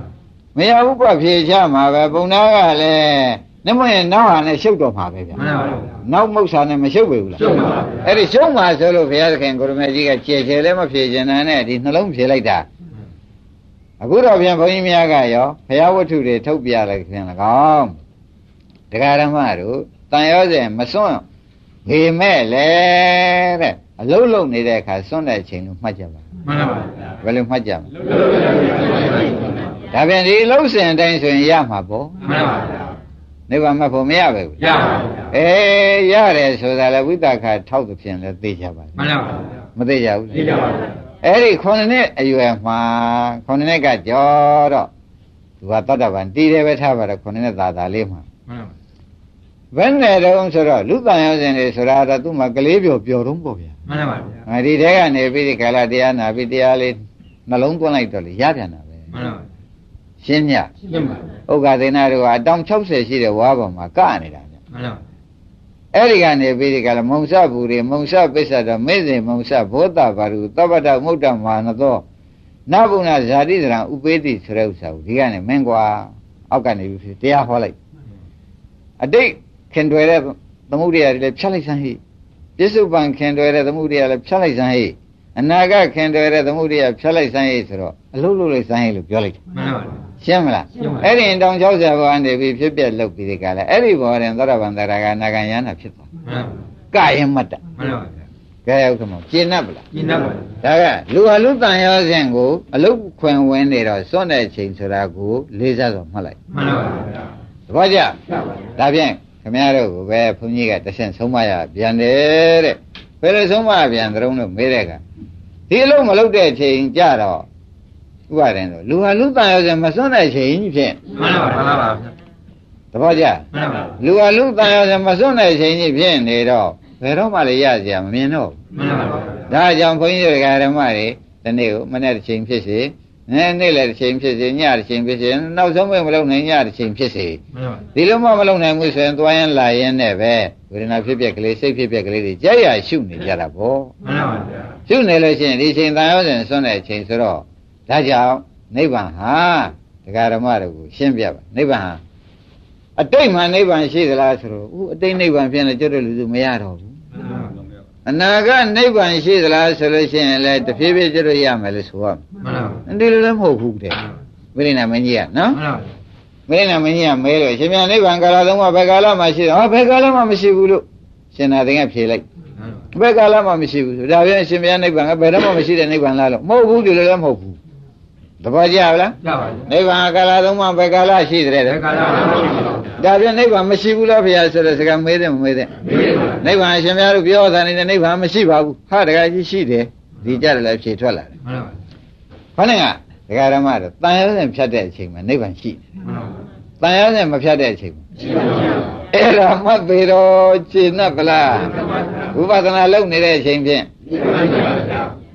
မရဘူးกว่าဖြေချမှာပဲပုံနာကလည်းနမရဲ့နောက်ဟာနဲ့ရှုပ်တော့မှာပဲဗျာမှန်ပါဗျာနောက်မုတ်စာနဲ့မရှုပ်ပေဘူးလားရှုပ်ပါပါအဲ့ဒီရှုပ်မှာဆိုလို့ဘုရားသခင်ကိုရမေကြီးကကြဲကြဲလည်းမဖြေခြင်းနဲ့ဒီနှလုံးဖြေလိုက်တာ အခုတော့ပြန်ဘုန်းကြီးများကရောဘုရားဝတ္ထုတွေထုတ်ပြလိုက်ခင်၎င်းတရားဓမ္မတို့တန်ရောစဉ်မစွန့်ပေမဲ့လေတဲ့အလုံးလုံးနေတဲ့အခါစွန့်တဲ့အချိန်လို့မှတ်ကြပါမှန်ပါဗျာဘယ်လိုမှတ်ကြမလဲဒါပြန်ဒီလုံးစဉ်အတိုင်းဆိုရင်ရမှာပေါ့မှန်ပါဗျာနိဗ္ဗာန်မှတ်ဖို့မရပဲဘူးရပါဘူးအေးရတယ်ဆိုတာလေဝိသခါထောက်သဖြင့်လည်းသိကြပါမှန်ပါဗျာမသိကြဘူးသိကြပါဗျာ အဲ့ဒီခုနှစ်နှစ်အရွယ်မှာခုနှစ်နှစ်ကကြောတော့သူကတတ္တဗံတီးတယ်ပဲထားပါတော့ခုနှစ်နှစ်သာသာလေးမှာမှန်ပါဘယ်နဲ့တုံးဆိုတော့လူတန်ရောစဉ်တွေဆိုတာတော့သူ့မှာကလေးပြော်ပျော်တုံးပေါ့ဗျာမှန်ပါဗျာအဲဒီတဲကနေပြီးဒီကာလတရားနာပြီးတရားလေးနှလုံးသွင်းလိုက်တော့လေရပြန်တာပဲမှန်ပါရှင်းညရှင်းပါဥက္ကသေနာတို့ကအတောင်60ရှိတဲ့ဝါပေါ်မှာကနေတာဗျမှန်ပါ အဲ့ဒီကနေပြီးဒီကလာမုံစဘူတွေမုံစပစ္စတော့မေဇေမုံစဘောတဘာရုသဗ္ဗတမုဒ္ဒမာနသောနဗုဏဇာတိသရံဥပေတိဆိုတဲ့ဥစ္စာကိုဒီကနေမင်းကွာအောက်ကနေပြီးတရားဟောလိုက်အတိတ်ခင်တွယ်တဲ့သမှုတရားတွေလည်းဖြတ်လိုက်စမ်းဟိပြစ္ဆုတ်ပံခင်တွယ်တဲ့သမှုတရားလည်းဖြတ်လိုက်စမ်းဟိအနာဂတ်ခင်တွယ်တဲ့သမှုတရားဖြတ်လိုက်စမ်းဟိဆိုတော့အလုံးလုံးလိုက်စမ်းဟိလို့ပြောလိုက်တယ်မှန်ပါပါ ရှင်းမလားအဲ့ဒီတောင်60ဘောကနေပြီးဖြစ်ပြလုတ်ပြီးဒီကလည်းအဲ့ဒီဘောရင်သောရဗန္တရာကနာဂယန္တာဖြစ်သွားမှန်ပါကရင်မတ္တမှန်ပါကဲဟုတ်ကမောကျင်납ဗလားကျင်납ပါဒါကလူဟာလူတန်ရောစဉ်ကိုအလုတ်ခွင်ဝင်နေတော့စွန့်တဲ့ချိန်ဆိုတာကိုလေးစားတော့မှတ်လိုက်မှန်ပါပါသဘောကျဒါဖြင့်ခမရတို့ကိုပဲဘုန်းကြီးကတဆင့်ဆုံးမရပြန်တယ်တဲ့ဘယ်လိုဆုံးမပြန်ကြုံလို့မေးတဲ့ကဒီအလုံးမလုပ်တဲ့အချိန်ကြတော့ ဥပါရင်တော့လူဟာလူတန်ရောစမစွန့်တဲ့အချိန်ဖြင့်မှန်ပါပါမှန်ပါပါတပည့်ကြမှန်ပါလူဟာလူတန်ရောစမစွန့်တဲ့အချိန်ကြီးဖြင့်နေတော့ဘယ်တော့မှလည်းရကြမမြင်တော့မှန်ပါပါဒါကြောင့်ဘုန်းကြီးတို့ဓမ္မတွေဒီနေ့ကိုမနေ့တစ်ချိန်ဖြစ်စေနေ့နေ့လည်းတစ်ချိန်ဖြစ်စေညတစ်ချိန်ဖြစ်စေနောက်ဆုံးမလုပ်နိုင်ညတစ်ချိန်ဖြစ်စေဒီလိုမှမလုပ်နိုင်ဘူးဆိုရင်သွားရင်လာရင်နဲ့ပဲဝေဒနာဖြစ်ပြက်ကလေးစိတ်ဖြစ်ပြက်ကလေးတွေကြရရှုနေကြတာပေါ့မှန်ပါဗျာရှုနေလို့ရှိရင်ဒီချိန်တန်ရောစဉ်ဆွမ်းတဲ့အချိန်ဆိုတော့ ဒါကြောင့်နိဗ္ဗာန်ဟာတရားဓမ္မတို့ကိုရှင်းပြပါနိဗ္ဗာန်ဟာအတိတ်မှာနိဗ္ဗာန်ရှိသလားဆိုတော့ဥအတိတ်နိဗ္ဗာန်ဖြစ်နေကြတဲ့လူစုမရတော့ဘူးအနာဂတ်နိဗ္ဗာန်ရှိသလားဆိုလို့ရှိရင်လည်းတဖြည်းဖြည်းကျတော့ရမယ်လို့ဆိုရမယ်မှန်ပါဘူးဒီလိုလည်းမဟုတ်ဘူးတဲ့ဝိရိနာမင်းကြီးကနော်မှန်ပါဘူးဝိရိနာမင်းကြီးကမဲလို့ရှင်မြန်နိဗ္ဗာန်ကာလသုံးပါးဘယ်ကာလမှရှိတယ်ဟောဘယ်ကာလမှမရှိဘူးလို့ရှင်နာသင်ကဖြေလိုက်ဘယ်ကာလမှမရှိဘူးဆိုဒါပြန်ရှင်မြန်နိဗ္ဗာန်ကဘယ်တော့မှမရှိတဲ့နိဗ္ဗာန်လားလို့မဟုတ်ဘူးဒီလိုလည်းမဟုတ်ဘူး တပည့်ကြပါလားကြပါပြီနိဗ္ဗာန်ကာလသုံးပါးဘယ်ကာလရှိတယ်တဲ့ဘယ်ကာလမှမရှိဘူးဒါပြန်နိဗ္ဗာန်မရှိဘူးလားဘုရားဆိုတဲ့စကားမေးတယ်မမေးတဲ့နိဗ္ဗာန်ရှင်များတို့ပြောတာနေတဲ့နိဗ္ဗာန်မရှိပါဘူးဟာတကယ်ကြီးရှိတယ်ဒီကြတယ်လည်းဖြေထွက်လာတယ်မှန်ပါဘူးခေါင်းကဒကာရမတော့တန်ရုံးနဲ့ဖြတ်တဲ့အချိန်မှာနိဗ္ဗာန်ရှိတယ်မှန်ပါဘူးတန်ရုံးနဲ့မဖြတ်တဲ့အချိန်မှာရှိပါဘူးအဲ့ဒါမှတ်ပေတော့ရှင်း납ဗလားဝိပဿနာလုပ်နေတဲ့အချိန်ဖြင့်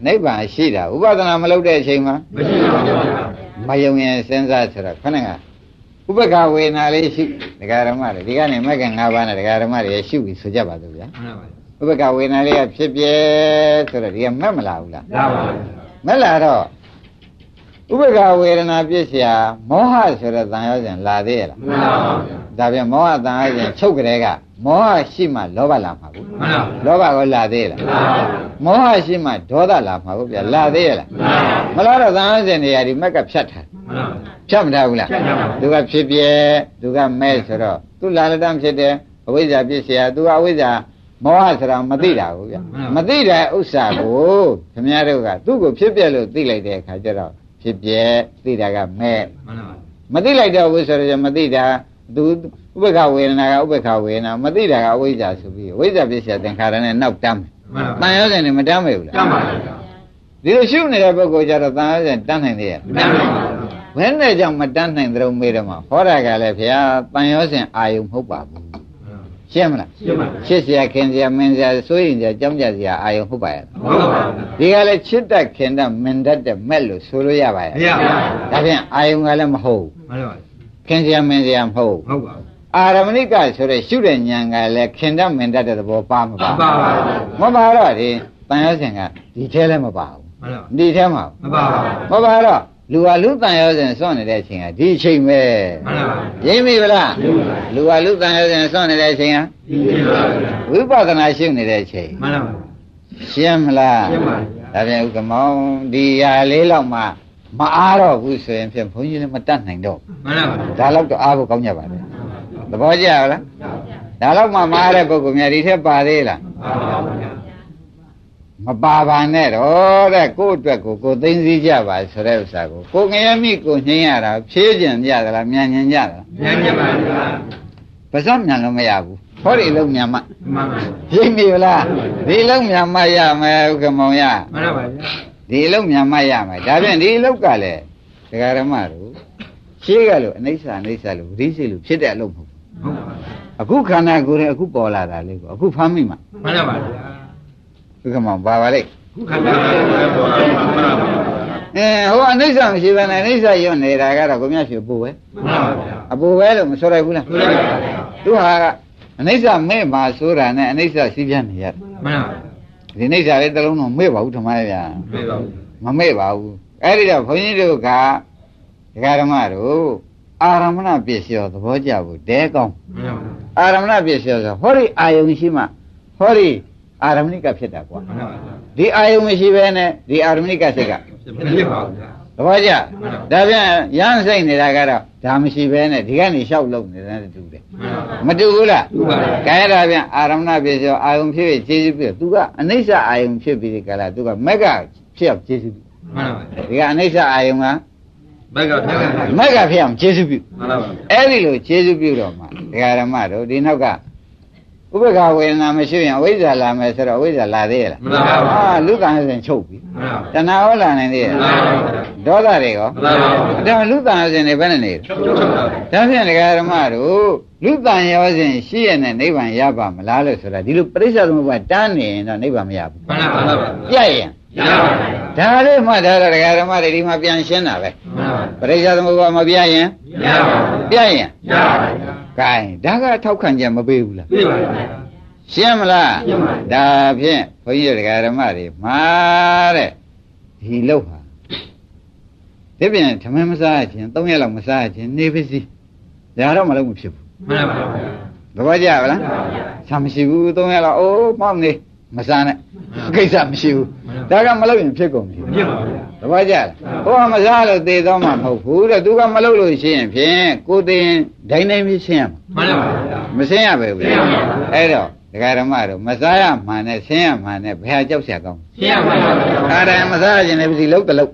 နိဗ္ဗာန်ရှိတာဥပဒနာမလုပ်တဲ့အချိန်မှာမရှိပါဘူးမယုံရင်စဉ်းစားဆိုတော့ခဏကဥပက္ခဝေနာလေးရှိဒကာရမတွေဒီကနေမက်က၅ပါးနဲ့ဒကာရမတွေရှုပြီးဆိုကြပါစို့ဗျာမှန်ပါပါဥပက္ခဝေနာလေးကဖြစ်ပြဲဆိုတော့ဒီကမက်မလာဘူးလားလာပါဘူးမက်လာတော့ဥပက္ခဝေဒနာပြည့်စရာမောဟဆိုတဲ့တန်ရောစဉ်လာသေးရလားမလာပါဘူးဒါပြန်မောဟတန်ရောစဉ်ချုပ်ကြတဲ့က မောဟရှိမှလောဘလာမှာဘူးမှန်ပါလောဘကလာသေးလားမှန်ပါမောဟရှိမှဒေါသလာမှာဘူးဗျာလာသေးလားမှန်ပါမလားတော့သံဃာရှင်နေရာဒီမက်ကဖြတ်ထားမှန်ပါဖြတ်မထားဘူးလားဖြတ်ထားပါဘူးသူကဖြစ်ပြဲသူကမဲဆိုတော့သူလာလတမ်းဖြစ်တယ်အဝိဇ္ဇာပြည့်စရာသူကအဝိဇ္ဇာမောဟဆိုတာမသိတာဘူးဗျမသိတဲ့ဥစ္စာကိုခင်ဗျားတို့ကသူ့ကိုဖြစ်ပြက်လို့သိလိုက်တဲ့အခါကျတော့ဖြစ်ပြက်သိတာကမဲ့မသိလိုက်တော့ဘူးဆိုတော့မသိတာသူ ဥပ္ပခဝေဒနာကဥပ္ပခဝေဒနာမသိတာကအဝိဇ္ဇာဆိုပြီးဝိဇ္ဇာပစ္စယသင်္ခါရနဲ့နောက်တမ်းမယ်တန်ရောစဉ်နဲ့မတမ်းမယ်ဘူးလားတမ်းပါဘူးဒီလိုရှုနေတဲ့ပုဂ္ဂိုလ်ကြတော့တန်ရောစဉ်တမ်းနိုင်သေးရဲ့မတမ်းနိုင်ပါဘူးဘယ်နဲ့ကြောင့်မတန်းနိုင်တဲ့မေးတယ်မှာဟောတာကလည်းဗျာတန်ရောစဉ်အာယုံမဟုတ်ပါဘူးရှင်းမလားရှင်းပါပါချစ်စရာခင်စရာမင်းစရာစိုးရင်စရာကြောင်းကြစရာအာယုံဟုတ်ပါရဲ့မဟုတ်ပါဘူးဒီကလည်းချစ်တတ်ခင်တတ်မင်တတ်တဲ့မဲ့လို့ဆိုလို့ရပါရဲ့မရပါဘူးဒါဖြင့်အာယုံကလည်းမဟုတ်ဘူးမဟုတ်ပါဘူးခင်စရာမင်းစရာမဟုတ်ဟုတ်ပါဘူး အာရမဏိကဆိုတဲ့ရှုတဲ့ဉာဏ်ကလည်းခင်တတ်မင်တတ်တဲ့သဘောပါမပါပါပါမပါတော့ဒီတန်ရောစဉ်ကဒီထဲလည်းမပါဘူးမှန်ပါဒီထဲမှာမပါပါမပါတော့လူဟာလူတန်ရောစဉ်စွန့်နေတဲ့အချိန်ကဒီအချိန်ပဲမှန်ပါရင်းပြီဗလားလူဟာလူတန်ရောစဉ်စွန့်နေတဲ့အချိန်ကဒီရှင်းပါဝိပဿနာရှုနေတဲ့အချိန်မှန်ပါရှင်းမလားရှင်းပါဒါပြန်ဥက္ကမောင်ဒီဟာလေးလောက်မှမအားတော့ဘူးဆိုရင်ဖြင့်ဘုန်းကြီးလည်းမတတ်နိုင်တော့မှန်ပါဒါလောက်တော့အားဖို့ကောင်းကြပါလေ သဘောကျလားဒါလောက်မှမအားတဲ့ပုဂ္ဂိုလ်များဒီထက်ပါသေးလားပါပါဗျာမပါပါနဲ့တော့တဲ့ကိုယ့်အတွက်ကိုကိုယ်သိသိကြပါဆိုတဲ့ဥစ္စာကိုကိုငရဲမိကိုညှင်းရတာဖြေးကျင်ကြသလားမြန်ညင်ကြသလားဉာဏ်ကြပါဗျာပါစပ်မြန်လို့မရဘူးဟောဒီလုံးမြန်မှမှန်ပါရိပ်မိလားဒီလုံးမြန်မှရမယ်ဥက္ကမောင်ရမှန်ပါဗျာဒီလုံးမြန်မှရမယ်ဒါဖြင့်ဒီလောက်ကလည်းဒကာရမတို့ရှေးကလို့အနိစ္စအနိစ္စလို့ဝိသိလို့ဖြစ်တဲ့အလုပ်မဟုတ်ဘူးဟုတ်ပါ အခုခန္ဓာကိုယ်နဲ့အခုပေါ်လာတာလေးကိုအခုဖမ်းမိမှာမှန်ပါဗျာဥက္ကမောင်ပါပါလိမ့်ခုခန္ဓာကိုယ်ပေါ်လာမှန်ပါဗျာအဲဟိုအနိစ္စမရှိဘဲနဲ့အနိစ္စရွတ်နေတာကတော့ကိုမြတ်ရှိပူပဲမှန်ပါဗျာအပူပဲလို့မဆိုလိုက်ဘူးလားဆိုလိုက်ပါဗျာသူဟာကအနိစ္စမဲ့မှာဆိုတာနဲ့အနိစ္စစီးပြနေရတယ်မှန်ပါဒီအနိစ္စလေးတစ်လုံးတော့မဲ့ပါဘူးထမရဗျာပြေပါဘူးမမဲ့ပါဘူးအဲ့ဒီတော့ဘုန်းကြီးတို့ကဒကာဓမ္မတို့ အာရမဏပစ္စယောသဘောကျဘူးတဲကောင်းမှန်ပါအာရမဏပစ္စယောဆိုဟောဒီအာယုံရှိမှဟောဒီအာရမဏိကဖြစ်တာကွာမှန်ပါဗျာဒီအာယုံမရှိဘဲနဲ့ဒီအာရမဏိကစိတ်ကဖြစ်ပါဗျာသဘောကျဒါပြန်ရမ်းစိတ်နေတာကတော့ဒါမရှိဘဲနဲ့ဒီကနေလျှောက်လုံးနေတဲ့တူတယ်မှန်ပါမတူဘူးလားတူပါဘူးကဲဒါပြန်အာရမဏပစ္စယောအာယုံဖြစ်ဖြစ်ခြေစွပ်ပြီးသူကအနိစ္စအာယုံဖြစ်ပြီးဒီကလာသူကမက်ကဖြစ်အောင်ခြေစွပ်ပြီးမှန်ပါဒီကအနိစ္စအာယုံက ဘက်ကဘက်ကမက်ကဖြစ်အောင်ခြေစွပ်ပြီးမှန်ပါဗျာအဲ့ဒီလိုခြေစွပ်ပြီးတော့မှဒကာရမတို့ဒီနောက်ကဥပ္ပခဝေဒနာမရှိရင်အဝိဇ္ဇာလာမယ်ဆိုတော့အဝိဇ္ဇာလာသေးရဲ့လားမှန်ပါဗျာအာလူကံစဉ်ချုပ်ပြီမှန်ပါတဏှာဟောလာနိုင်သေးရဲ့မှန်ပါဗျာဒေါသတွေရောမှန်ပါဗျာဒါမှလူကံစဉ်တွေဘယ်နဲ့နေလဲချုပ်ချုပ်ပါဗျာဒါဖြင့်ဒကာရမတို့လူတန်ရောစဉ်ရှိရတဲ့နိဗ္ဗာန်ရပါမလားလို့ဆိုတာဒီလိုပရိစ္ဆေသမုပ္ပါတန်းနေရင်တော့နိဗ္ဗာန်မရဘူးမှန်ပါဗျာပြတ်ရင် ရပါဗျာဒါလေးမှဒါတော့ဒကာရမတွေဒီမှာပြန်ရှင်းတာပဲမှန်ပါပရိစ္ဆေသမုပ္ပါမပြတ်ရင်ရပါပြတ်ရင်ရပါဗျာကဲဒါကထောက်ခံချက်မပေးဘူးလားပြေပါဗျာရှင်းမလားရှင်းပါပြီဒါဖြင့်ဘုန်းကြီးတို့ဒကာရမတွေမှာတဲ့ဒီလောက်ဟာဒီပြင်ဓမ္မမစားခြင်း၃ရက်လောက်မစားခြင်းနေပါစီဒါတော့မလုပ်မဖြစ်ဘူးမှန်ပါဗျာသဘောကျပါလားဆာမရှိဘူး၃ရက်လောက်အိုးမောက်နေ မစားနဲ့ကိစ္စမရှိဘူးဒါကမလုပ်ရင်ဖြစ်ကုန်ပြီဖြစ်ပါဗျာတပည့်ကြဟိုကမစားလို့သေတော့မှမဟုတ်ဘူးတဲ့သူကမလုပ်လို့ရှိရင်ဖြင့်ကိုသိရင်ဒိုင်းဒိုင်းပြီးဆင်းရမှာမှန်ပါဗျာမဆင်းရပဲဘူးအဲ့တော့ဒကာဓမ္မတို့မစားရမှန်နဲ့ဆင်းရမှန်နဲ့ဘယ်ဟာကြောက်စရာကောင်းဆင်းရမှန်ပါဗျာအားတိုင်းမစားခြင်းလည်းပစ္စည်းလုံးတစ်လုံး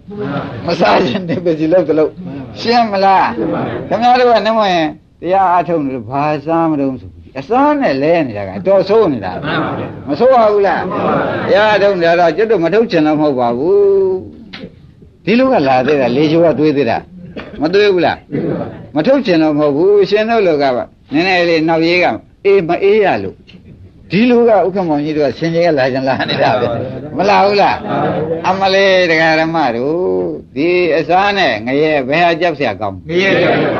မစားခြင်းလည်းပစ္စည်းလုံးတစ်လုံးရှင်းမလားခင်ဗျားတို့ကနှမရင်တရားအထုတ်လို့ဘာစားမလို့ဆို အစားနဲ့လဲနေတာကအတော်ဆိုးနေတာ မှန်ပါဗျာ မဆိုးပါဘူးလားတရားအထုတ်နေတာတော့ကျွတ်တို့မထုတ်ချင်တော့မဟုတ်ပါဘူးဒီလိုကလာသေးတာလေချိုးကသွေးသေးတာမသွေးဘူးလားမထုတ်ချင်တော့မဟုတ်ဘူးရှင်တို့လောကကနည်းနည်းလေးနောက်ရေးကအေးမအေးရလို့ဒီလူကဥက္ကမောင်ကြီးတို့ကဆင်ကြီးကလာကြလာနေတာပဲမလာဘူးလားအမလေးတရားဓမ္မတို့ဒီအစားနဲ့ငရဲဘယ်ဟာကြောက်เสียကောင်း ငရဲပြပါဗျာ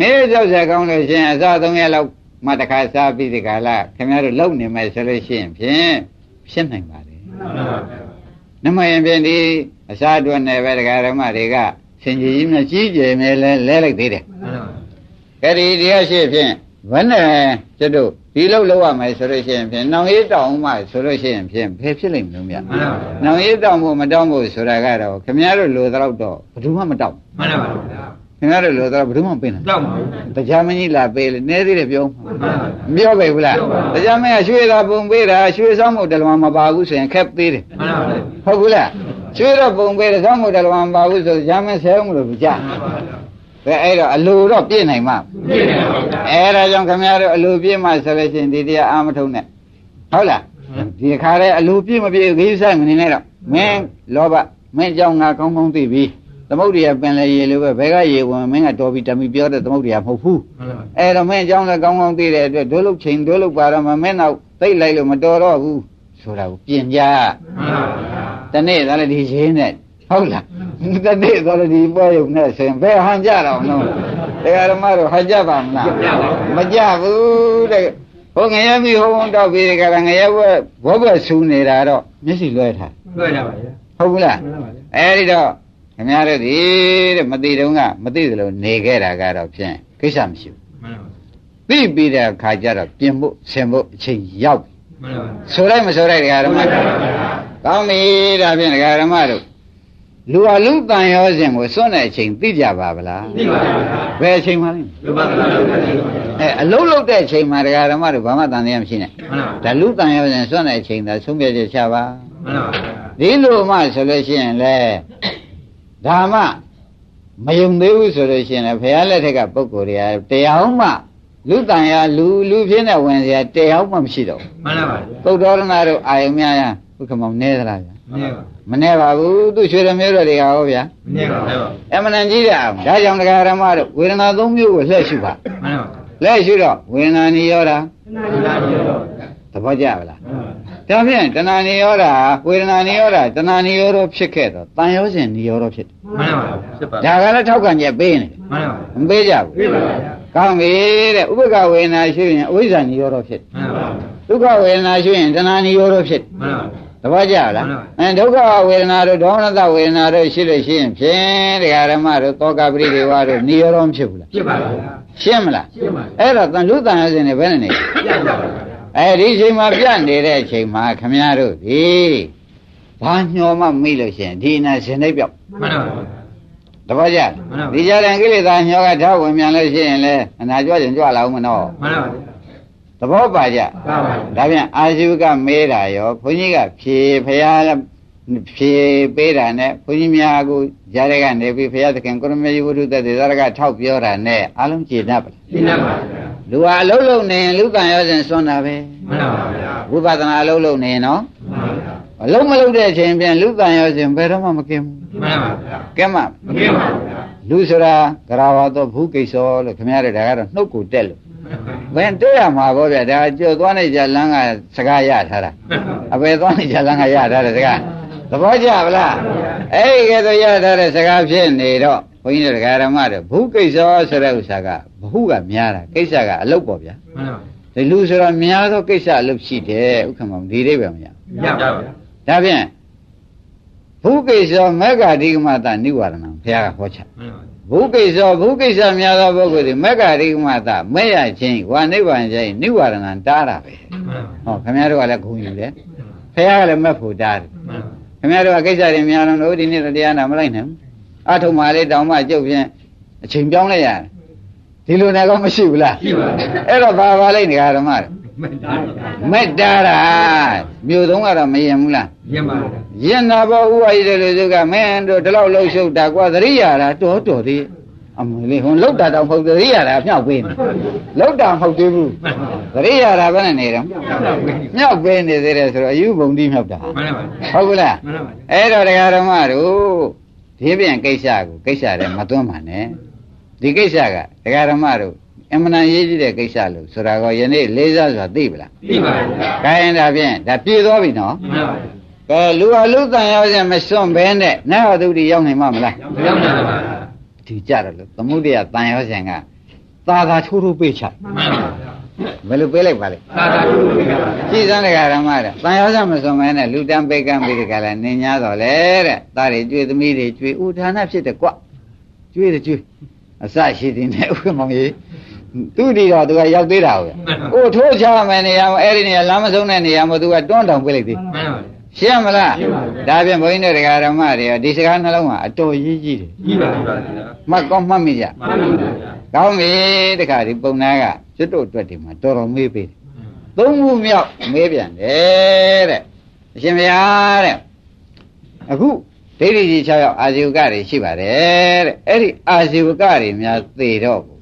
နေရောက်ဆက်ကောင်းလို့ရှင်အစသုံးရက်လောက်မှတခါစားပြီးဒီကလာခင်ဗျားတို့လုံနေမယ်ဆိုလို့ရှိရင်ဖြင့်ဖြစ်နိုင်ပါတယ်နမယံဖြင့်ဒီအစအတွက်နဲ့ပဲဒကာရမတွေကစင်ကြီးကြီးနဲ့ကြီးကျယ်နေလဲလဲလိုက်သေးတယ်အဲ့ဒီတရားရှိဖြင့်ဘယ်နဲ့ကျွတ်တို့ဒီလောက်လောက်ရမယ်ဆိုလို့ရှိရင်ဖြင့်နောင်ရေးတောင်းမှဆိုလို့ရှိရင်ဖြင့်ဖယ်ဖြစ်လိမ့်မလို့မြတ်နောင်ရေးတောင်းဖို့မတောင်းဖို့ဆိုတာကတော့ခင်ဗျားတို့လိုသလောက်တော့ဘယ်သူမှမတောင်းမှန်ပါပါ ခင်ဗျားတို့လိုတော့ဘယ်သူမှမပေးနိုင်တောက်ပါဘူးတရားမကြီးလာပေးလေနေသေးတယ်ပြောမှန်ပါဗျာမပြောပဲဘူးလားတရားမင်းကရွှေသာပုံပေးတာရွှေဆောင်မှုတလွန်မပါဘူးဆိုရင်ခက်သေးတယ်မှန်ပါဗျာဟုတ်ဘူးလားရွှေတော့ပုံပေးတယ်ဆောင်မှုတလွန်မပါဘူးဆိုတရားမင်းဆဲအောင်လို့ကြာမှန်ပါဗျာဘယ်အဲ့တော့အလိုတော့ပြည့်နိုင်မှာပြည့်တယ်ပါဗျာအဲ့ဒါကြောင့်ခင်ဗျားတို့အလိုပြည့်မှဆိုလို့ရှိရင်ဒီတရားအာမထုံနဲ့ဟုတ်လားဒီခါရဲအလိုပြည့်မပြည့်ဂိမ်းဆိုင်မနေနဲ့တော့မင်းလောဘမင်းကြောင့်ငါကောင်းကောင်းသိပြီ သမုဒ္ဒရာပင်လေရေလိုပဲဘယ်ကရေဝင်မင်းကတော်ပြီတမီပြောတဲ့သမုဒ္ဒရာမဟုတ်ဘူးမှန်ပါဗျာအဲ့တော့မင်းအကြောင်းလည်းကောင်းကောင်းသိတဲ့အတွက်ဒုလုတ်ချိန်ဒုလုတ်ပါတော့မှမင်းတော့သိလိုက်လို့မတော်တော့ဘူးဆိုတာကိုပြင်ကြမှန်ပါဗျာတနေ့သားလည်းဒီရင်းနဲ့ဟုတ်လားတနေ့သားလည်းဒီပွဲရုံနဲ့ဆိုရင်ဘယ်ဟန်ကြတော့မလို့တရားဓမ္မတို့ဟန်ကြပါမလားမကြဘူးတဲ့ဟိုငရဲပြီဟိုးတော့ပြီးကြတာငရဲဘွဲဘောဘွဲဆူနေတာတော့မျက်စိလွှဲထားတွေ့ကြပါဗျာဟုတ်ဘူးလားမှန်ပါဗျာအဲ့ဒီတော့ ခင်ဗျားတို့ဒီတဲ့မသိတုန်းကမသိသလိုနေခဲ့တာကတော့ဖြင့်ကိစ္စမရှိဘူးမှန်ပါသိပြီးတဲ့အခါကျတော့ပြင်ဖို့ဆင်ဖို့အချိန်ရောက်ပြီမှန်ပါဆိုလိုက်မဆိုလိုက်ဒကာဓမ္မတို့ကောင်းပြီဒါဖြင့်ဒကာဓမ္မတို့လူအလူတန်ရောစဉ်ကိုစွန့်တဲ့အချိန်သိကြပါဗလားသိပါဗျာဘယ်အချိန်မှလဲလူပါဒနာလုပ်တယ်မှန်အဲအလုံးလုံးတဲ့အချိန်မှာဒကာဓမ္မတို့ဘာမှတန်တရားမရှိနဲ့ပါဒါလူတန်ရောစဉ်စွန့်တဲ့အချိန်သာဆုံးဖြတ်ချက်ချပါမှန်ပါဗျာဒီလိုမှဆိုလို့ရှိရင်လေ ဒါမှမယုံသေးဘူးဆိုလို့ရှိရင်လည်းဘုရားလက်ထက်ကပုဂ္ဂိုလ်တွေကတရားမှလူတန်ရလူလူဖြစ်နေဝင်စရာတရားမှမရှိတော့ဘူးမှန်ပါဗျာသုတ်တော်ရဏတို့အာယုံများရဘုခမောင်နေသလားဗျာမင်းပါမနေပါဘူးသူရွှေရမျိုးတော်တွေကဟောဗျာမင်းပါဗျာအမှန်တန်ကြီးတယ်အောင်ဒါကြောင့်တရားဓမ္မတို့ဝေဒနာသုံးမျိုးကိုလှည့်ရှုပါမှန်ပါလှည့်ရှုတော့ဝေဒနာနိရောဓမှန်ပါဗျာသဘောကျပါလား ဒါဖြင့်တဏှာနိရောဓဝေဒနာနိရောဓတဏှာနိရောဓဖြစ်ခဲ့တော့တန်ရောစဉ်နိရောဓဖြစ်တယ်မှန်ပါဖြစ်ပါဒါကလည်းထောက်ခံချက်ပေးနေတယ်မှန်ပါမပေးကြဘူးပြပါဗျာကောင်းပြီတဲ့ဥပ္ပကဝေဒနာရှုရင်အဝိဇ္ဇာနိရောဓဖြစ်တယ်မှန်ပါဒုက္ခဝေဒနာရှုရင်တဏှာနိရောဓဖြစ်တယ်မှန်ပါသဘောကျလားအဲဒုက္ခဝေဒနာတို့ဒေါမနတဝေဒနာတို့ရှိလို့ရှိရင်ဖြင့်တရားဓမ္မတို့သောကပရိဒေဝတို့နိရောဓမဖြစ်ဘူးလားဖြစ်ပါဗျာရှင်းမလားဖြစ်ပါအဲ့တော့တန်လူတန်ရစဉ်နေဘယ်နဲ့နေပြပါဗျာ အဲဒီအချိန်မှာပြတ်နေတဲ့အချိန်မှာခမည်းတော်ဒီဘာညှော်မှမိလို့ရှိရင်ဒီနာရှင်နေပြောက်မှန်ပါသဘောကျလားမှန်ပါဒီကြတဲ့ကိလေသာညှော်ကထောက်ဝင်မြန်လို့ရှိရင်လေအနာကြွကျင်ကြွလာအောင်မနော်မှန်ပါသဘောပါကြပါပါဒါပြန်အာဇုကမေးတာရောဘုန်းကြီးကဖြေဖရာဖြေပေးတာနဲ့ဘုန်းကြီးများကိုကြားတဲ့ကနေပြီးဖရာသခင်ကိုရမေယဝုဒ္ဓသက်သေသရကထောက်ပြောတာနဲ့အလုံးကျေနပ်ပါလားသိနေပါဗျာ လူဟာအလုံးလုံးနေရင်လူကံရောစဉ်စွန့်တာပဲမှန်ပါဗျာဝိပဿနာအလုံးလုံးနေရင်နော်မှန်ပါအလုံးမလုံးတဲ့အချိန်ပြန်လူကံရောစဉ်ဘယ်တော့မှမကင်ဘူးမှန်ပါဗျာကဲမမကင်းပါဗျာလူဆိုတာကရာဝတော့ဘူးကိစ္စလို့ခင်ဗျားတို့ဒါကတော့နှုတ်ကိုတက်လို့ဘယ်တွေ့ရမှာပေါ့ဗျာဒါကြော်သွားနေကြလမ်းကစကားရထားတာအပေသွားနေကြလမ်းကရထားတဲ့စကားသဘောကျဗလားအဲ့ဒီကဲတော့ရထားတဲ့စကားဖြစ်နေတော့ ဘုန်းကြီးတို့ဒကာရမတို့ဘုကိစ္စဆိုတဲ့ဥစ္စာကဘဟုကများတာကိစ္စကအလုတ်ပေါ့ဗျာမှန်ပါဒီလူဆိုတော့များသောကိစ္စအလုတ်ရှိတယ်ဥက္ကမဒီလေးပဲမရရပါဗျာဒါဖြင့်ဘုကိစ္စမေဃဓိကမတနိဝရဏဘုရားကဟောချမှန်ပါဘုကိစ္စဘုကိစ္စများသောပုဂ္ဂိုလ်ဒီမေဃဓိကမတမဲ့ရခြင်းဝါနိဗ္ဗာန်ခြင်းနိဝရဏတားတာပဲမှန်ပါဟောခင်ဗျားတို့ကလည်းဂုဏ်ယူတယ်ဘုရားကလည်းမဲ့ဖို့တားတယ်မှန်ပါခင်ဗျားတို့ကကိစ္စတွေများတော့လို့ဒီနေ့တော့တရားနာမလိုက်နိုင်ဘူး အထုံမာလေးတောင်မှကျုပ်ဖြင့်အချိန်ပြောင်းလိုက်ရတယ်ဒီလိုနဲ့ကောမရှိဘူးလားရှိပါဗျာအဲ့တော့ဘာပါလိုက်နေကြဓမ္မတွေမှန်ပါဗျာမက်တာတာမြို့သုံးကတော့မရင်ဘူးလားရပါဗျာရင်နာဘောဥဝါရီတဲ့လူစုကမင်းတို့ဒီလောက်လှုပ်ရှုပ်တာကွာသတိရတာတော်တော်သေးအမလေးဟွန်းလှုပ်တာတော့မဟုတ်သတိရတာမြောက်ပေးနေလှုပ်တာမဟုတ်သေးဘူးသတိရတာဘယ်နဲ့နေတော့မြောက်ပေးနေသေးတယ်ဆိုတော့အယူဘုံတိမြောက်တာမှန်ပါဗျာဟုတ်ကလားမှန်ပါဗျာအဲ့တော့တရားဓမ္မတို့ ဒီပြန်ကိစ္စကိုကိစ္စတွေမသွန်းပါနဲ့ဒီကိစ္စကတရားဓမ္မတို့အမှန်တန်ရေးကြည့်တဲ့ကိစ္စလို့ဆိုတာကယနေ့လေးစားစွာသိပလားသိပါဗျာခိုင်းဒါဖြင့်ဒါပြေသွားပြီနော်မှန်ပါဗျာကဲလူအလူတန်ရောက်ရင်မစွန့်ဘဲနဲ့နတ်ဟသူတိရောက်နိုင်မှာမလားရောက်နေပါဗျာဒီကြတယ်လို့သမုဒိယတန်ရောက်ရင်ကသာသာထိုးထိုးပေးချမှန်ပါဗျာ ဘယ်လိုပေးလိုက်ပါလဲသာသာတို့ပြပါဗျာကြည်စမ်းတရားဓမ္မတဲ့တန်ရောက်စမစွန့်ဘဲနဲ့လူတန်းပေးကမ်းပေးကြလားနင်ညာတော်လေတဲ့သားတွေကျွေးသမီးတွေကျွေးဥဒါနဖြစ်တယ်ကွကျွေးတယ်ကျွေးအစရှိသည်နဲ့ဥက္ကမောင်ကြီးသူဒီတော့သူကရောက်သေးတာဟုတ်ကိုထိုးချမယ်နေရာမှာအဲ့ဒီနေရာလမ်းမဆုံးတဲ့နေရာမှာသူကတွန်းတောင်ပြလိုက်သေးမှန်ပါဗျာရှင်းမလားရှင်းပါပြီဒါဖြင့်ဘုန်းကြီးတို့တရားဓမ္မတွေကဒီစကားနှလုံးကအတော်ကြီးကြီးတယ်ကြီးပါဗျာမှတ်ကောင်းမှတ်မိကြမှန်ပါဗျာကောင်းပြီတခါဒီပုံနာက ကျွတ်တို့အတွက်ဒီမှာတော်တော်မေးပေးတယ်သုံးခုမြောက်မေးပြန်တယ်တဲ့အရှင်ဘုရားတဲ့အခုဒိဋ္ဌိကြီး6ယောက်အာဇီဝကတွေရှိပါတယ်တဲ့အဲ့ဒီအာဇီဝကတွေများသေတော့ဘူး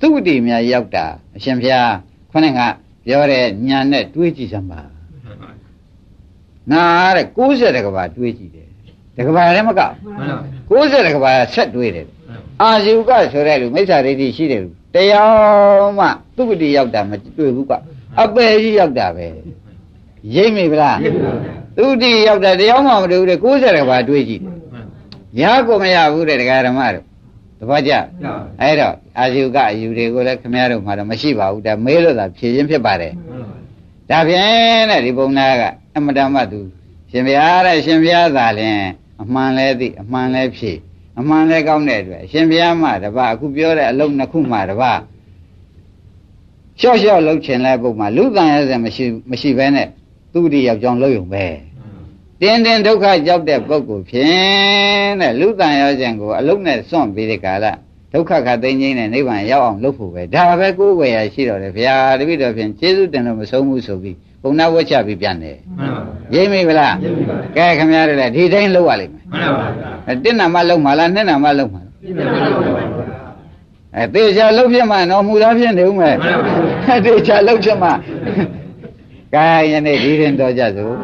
သူတိများရောက်တာအရှင်ဘုရားခொနဲ့ကပြောတဲ့ညာနဲ့တွေးကြည့်စမ်းပါငါတဲ့60တကဘာတွေးကြည့်တယ်တကဘာလည်းမကမှန်ပါဗျာ60တကဘာဆက်တွေးတယ်အာဇီဝကဆိုတဲ့လူမိစ္ဆာဒိဋ္ဌိရှိတယ်လူ တရားမှသူကတိရောက်တာမတွေ့ဘူးကအပယ်ကြီးရောက်တာပဲရိပ်မိဗလားသူတိရောက်တာတရားမှမတွေ့ဘူးတဲ့60တကဘာတွေးကြည့်တယ်ရကိုမရဘူးတဲ့တရားဓမ္မတို့တပတ်ကြအဲ့တော့အာဇီဝကအယူတွေကိုလည်းခမည်းတော်မှာတော့မရှိပါဘူးဒါမေးလို့သာဖြေခြင်းဖြစ်ပါတယ်ဒါဖြင့်တဲ့ဒီပုံနာကအမတမသူရှင်ဘုရားတဲ့ရှင်ဘုရားသာလင်အမှန်လဲသိအမှန်လဲဖြေ အမှန်လဲကောင်းတဲ့အတွက်အရှင်ဘုရားမှတပါအခုပြောတဲ့အလုံးနှစ်ခုမှတပါလျှော့လျှော့လှုပ်ချင်လဲပုံမှာလူတန်ရစမရှိမရှိဘဲနဲ့သူတိယောက်ကြောင့်လှုပ်ယုံပဲတင်းတင်းဒုက္ခကြောက်တဲ့ပုဂ္ဂိုလ်ဖြင့်တဲ့လူတန်ရစကိုအလုံးနဲ့စွန့်ပြီးတဲ့ကာလဒုက္ခခသိင်းချင်းနဲ့နိဗ္ဗာန်ရောက်အောင်လုပ်ဖို့ပဲဒါပဲကိုယ်ဝယ်ရရှိတော့တယ်ဘုရားတပည့်တော်ဖြင့်ကျေးဇူးတင်လို့မဆုံးဘူးဆိုပြီး ဘုံနာဝတ်ချပြီးပြန်တယ်မှန်ပါဗျာရိပ်မိဗလားရိပ်မိပါကဲခင်ဗျားတို့လည်းဒီတိုင်းလုပ်ရလိမ့်မယ်မှန်ပါဗျာအဲတစ်နာမလုံးမှာလားနှစ်နာမလုံးမှာလားပြည့်စုံပါဗျာအဲသေချာလုံးဖြစ်မှတော့မူသားဖြစ်နေဦးမယ်မှန်ပါဗျာသေချာလုံးဖြစ်မှကဲယနေ့ဒီရင်တော်ကြစို့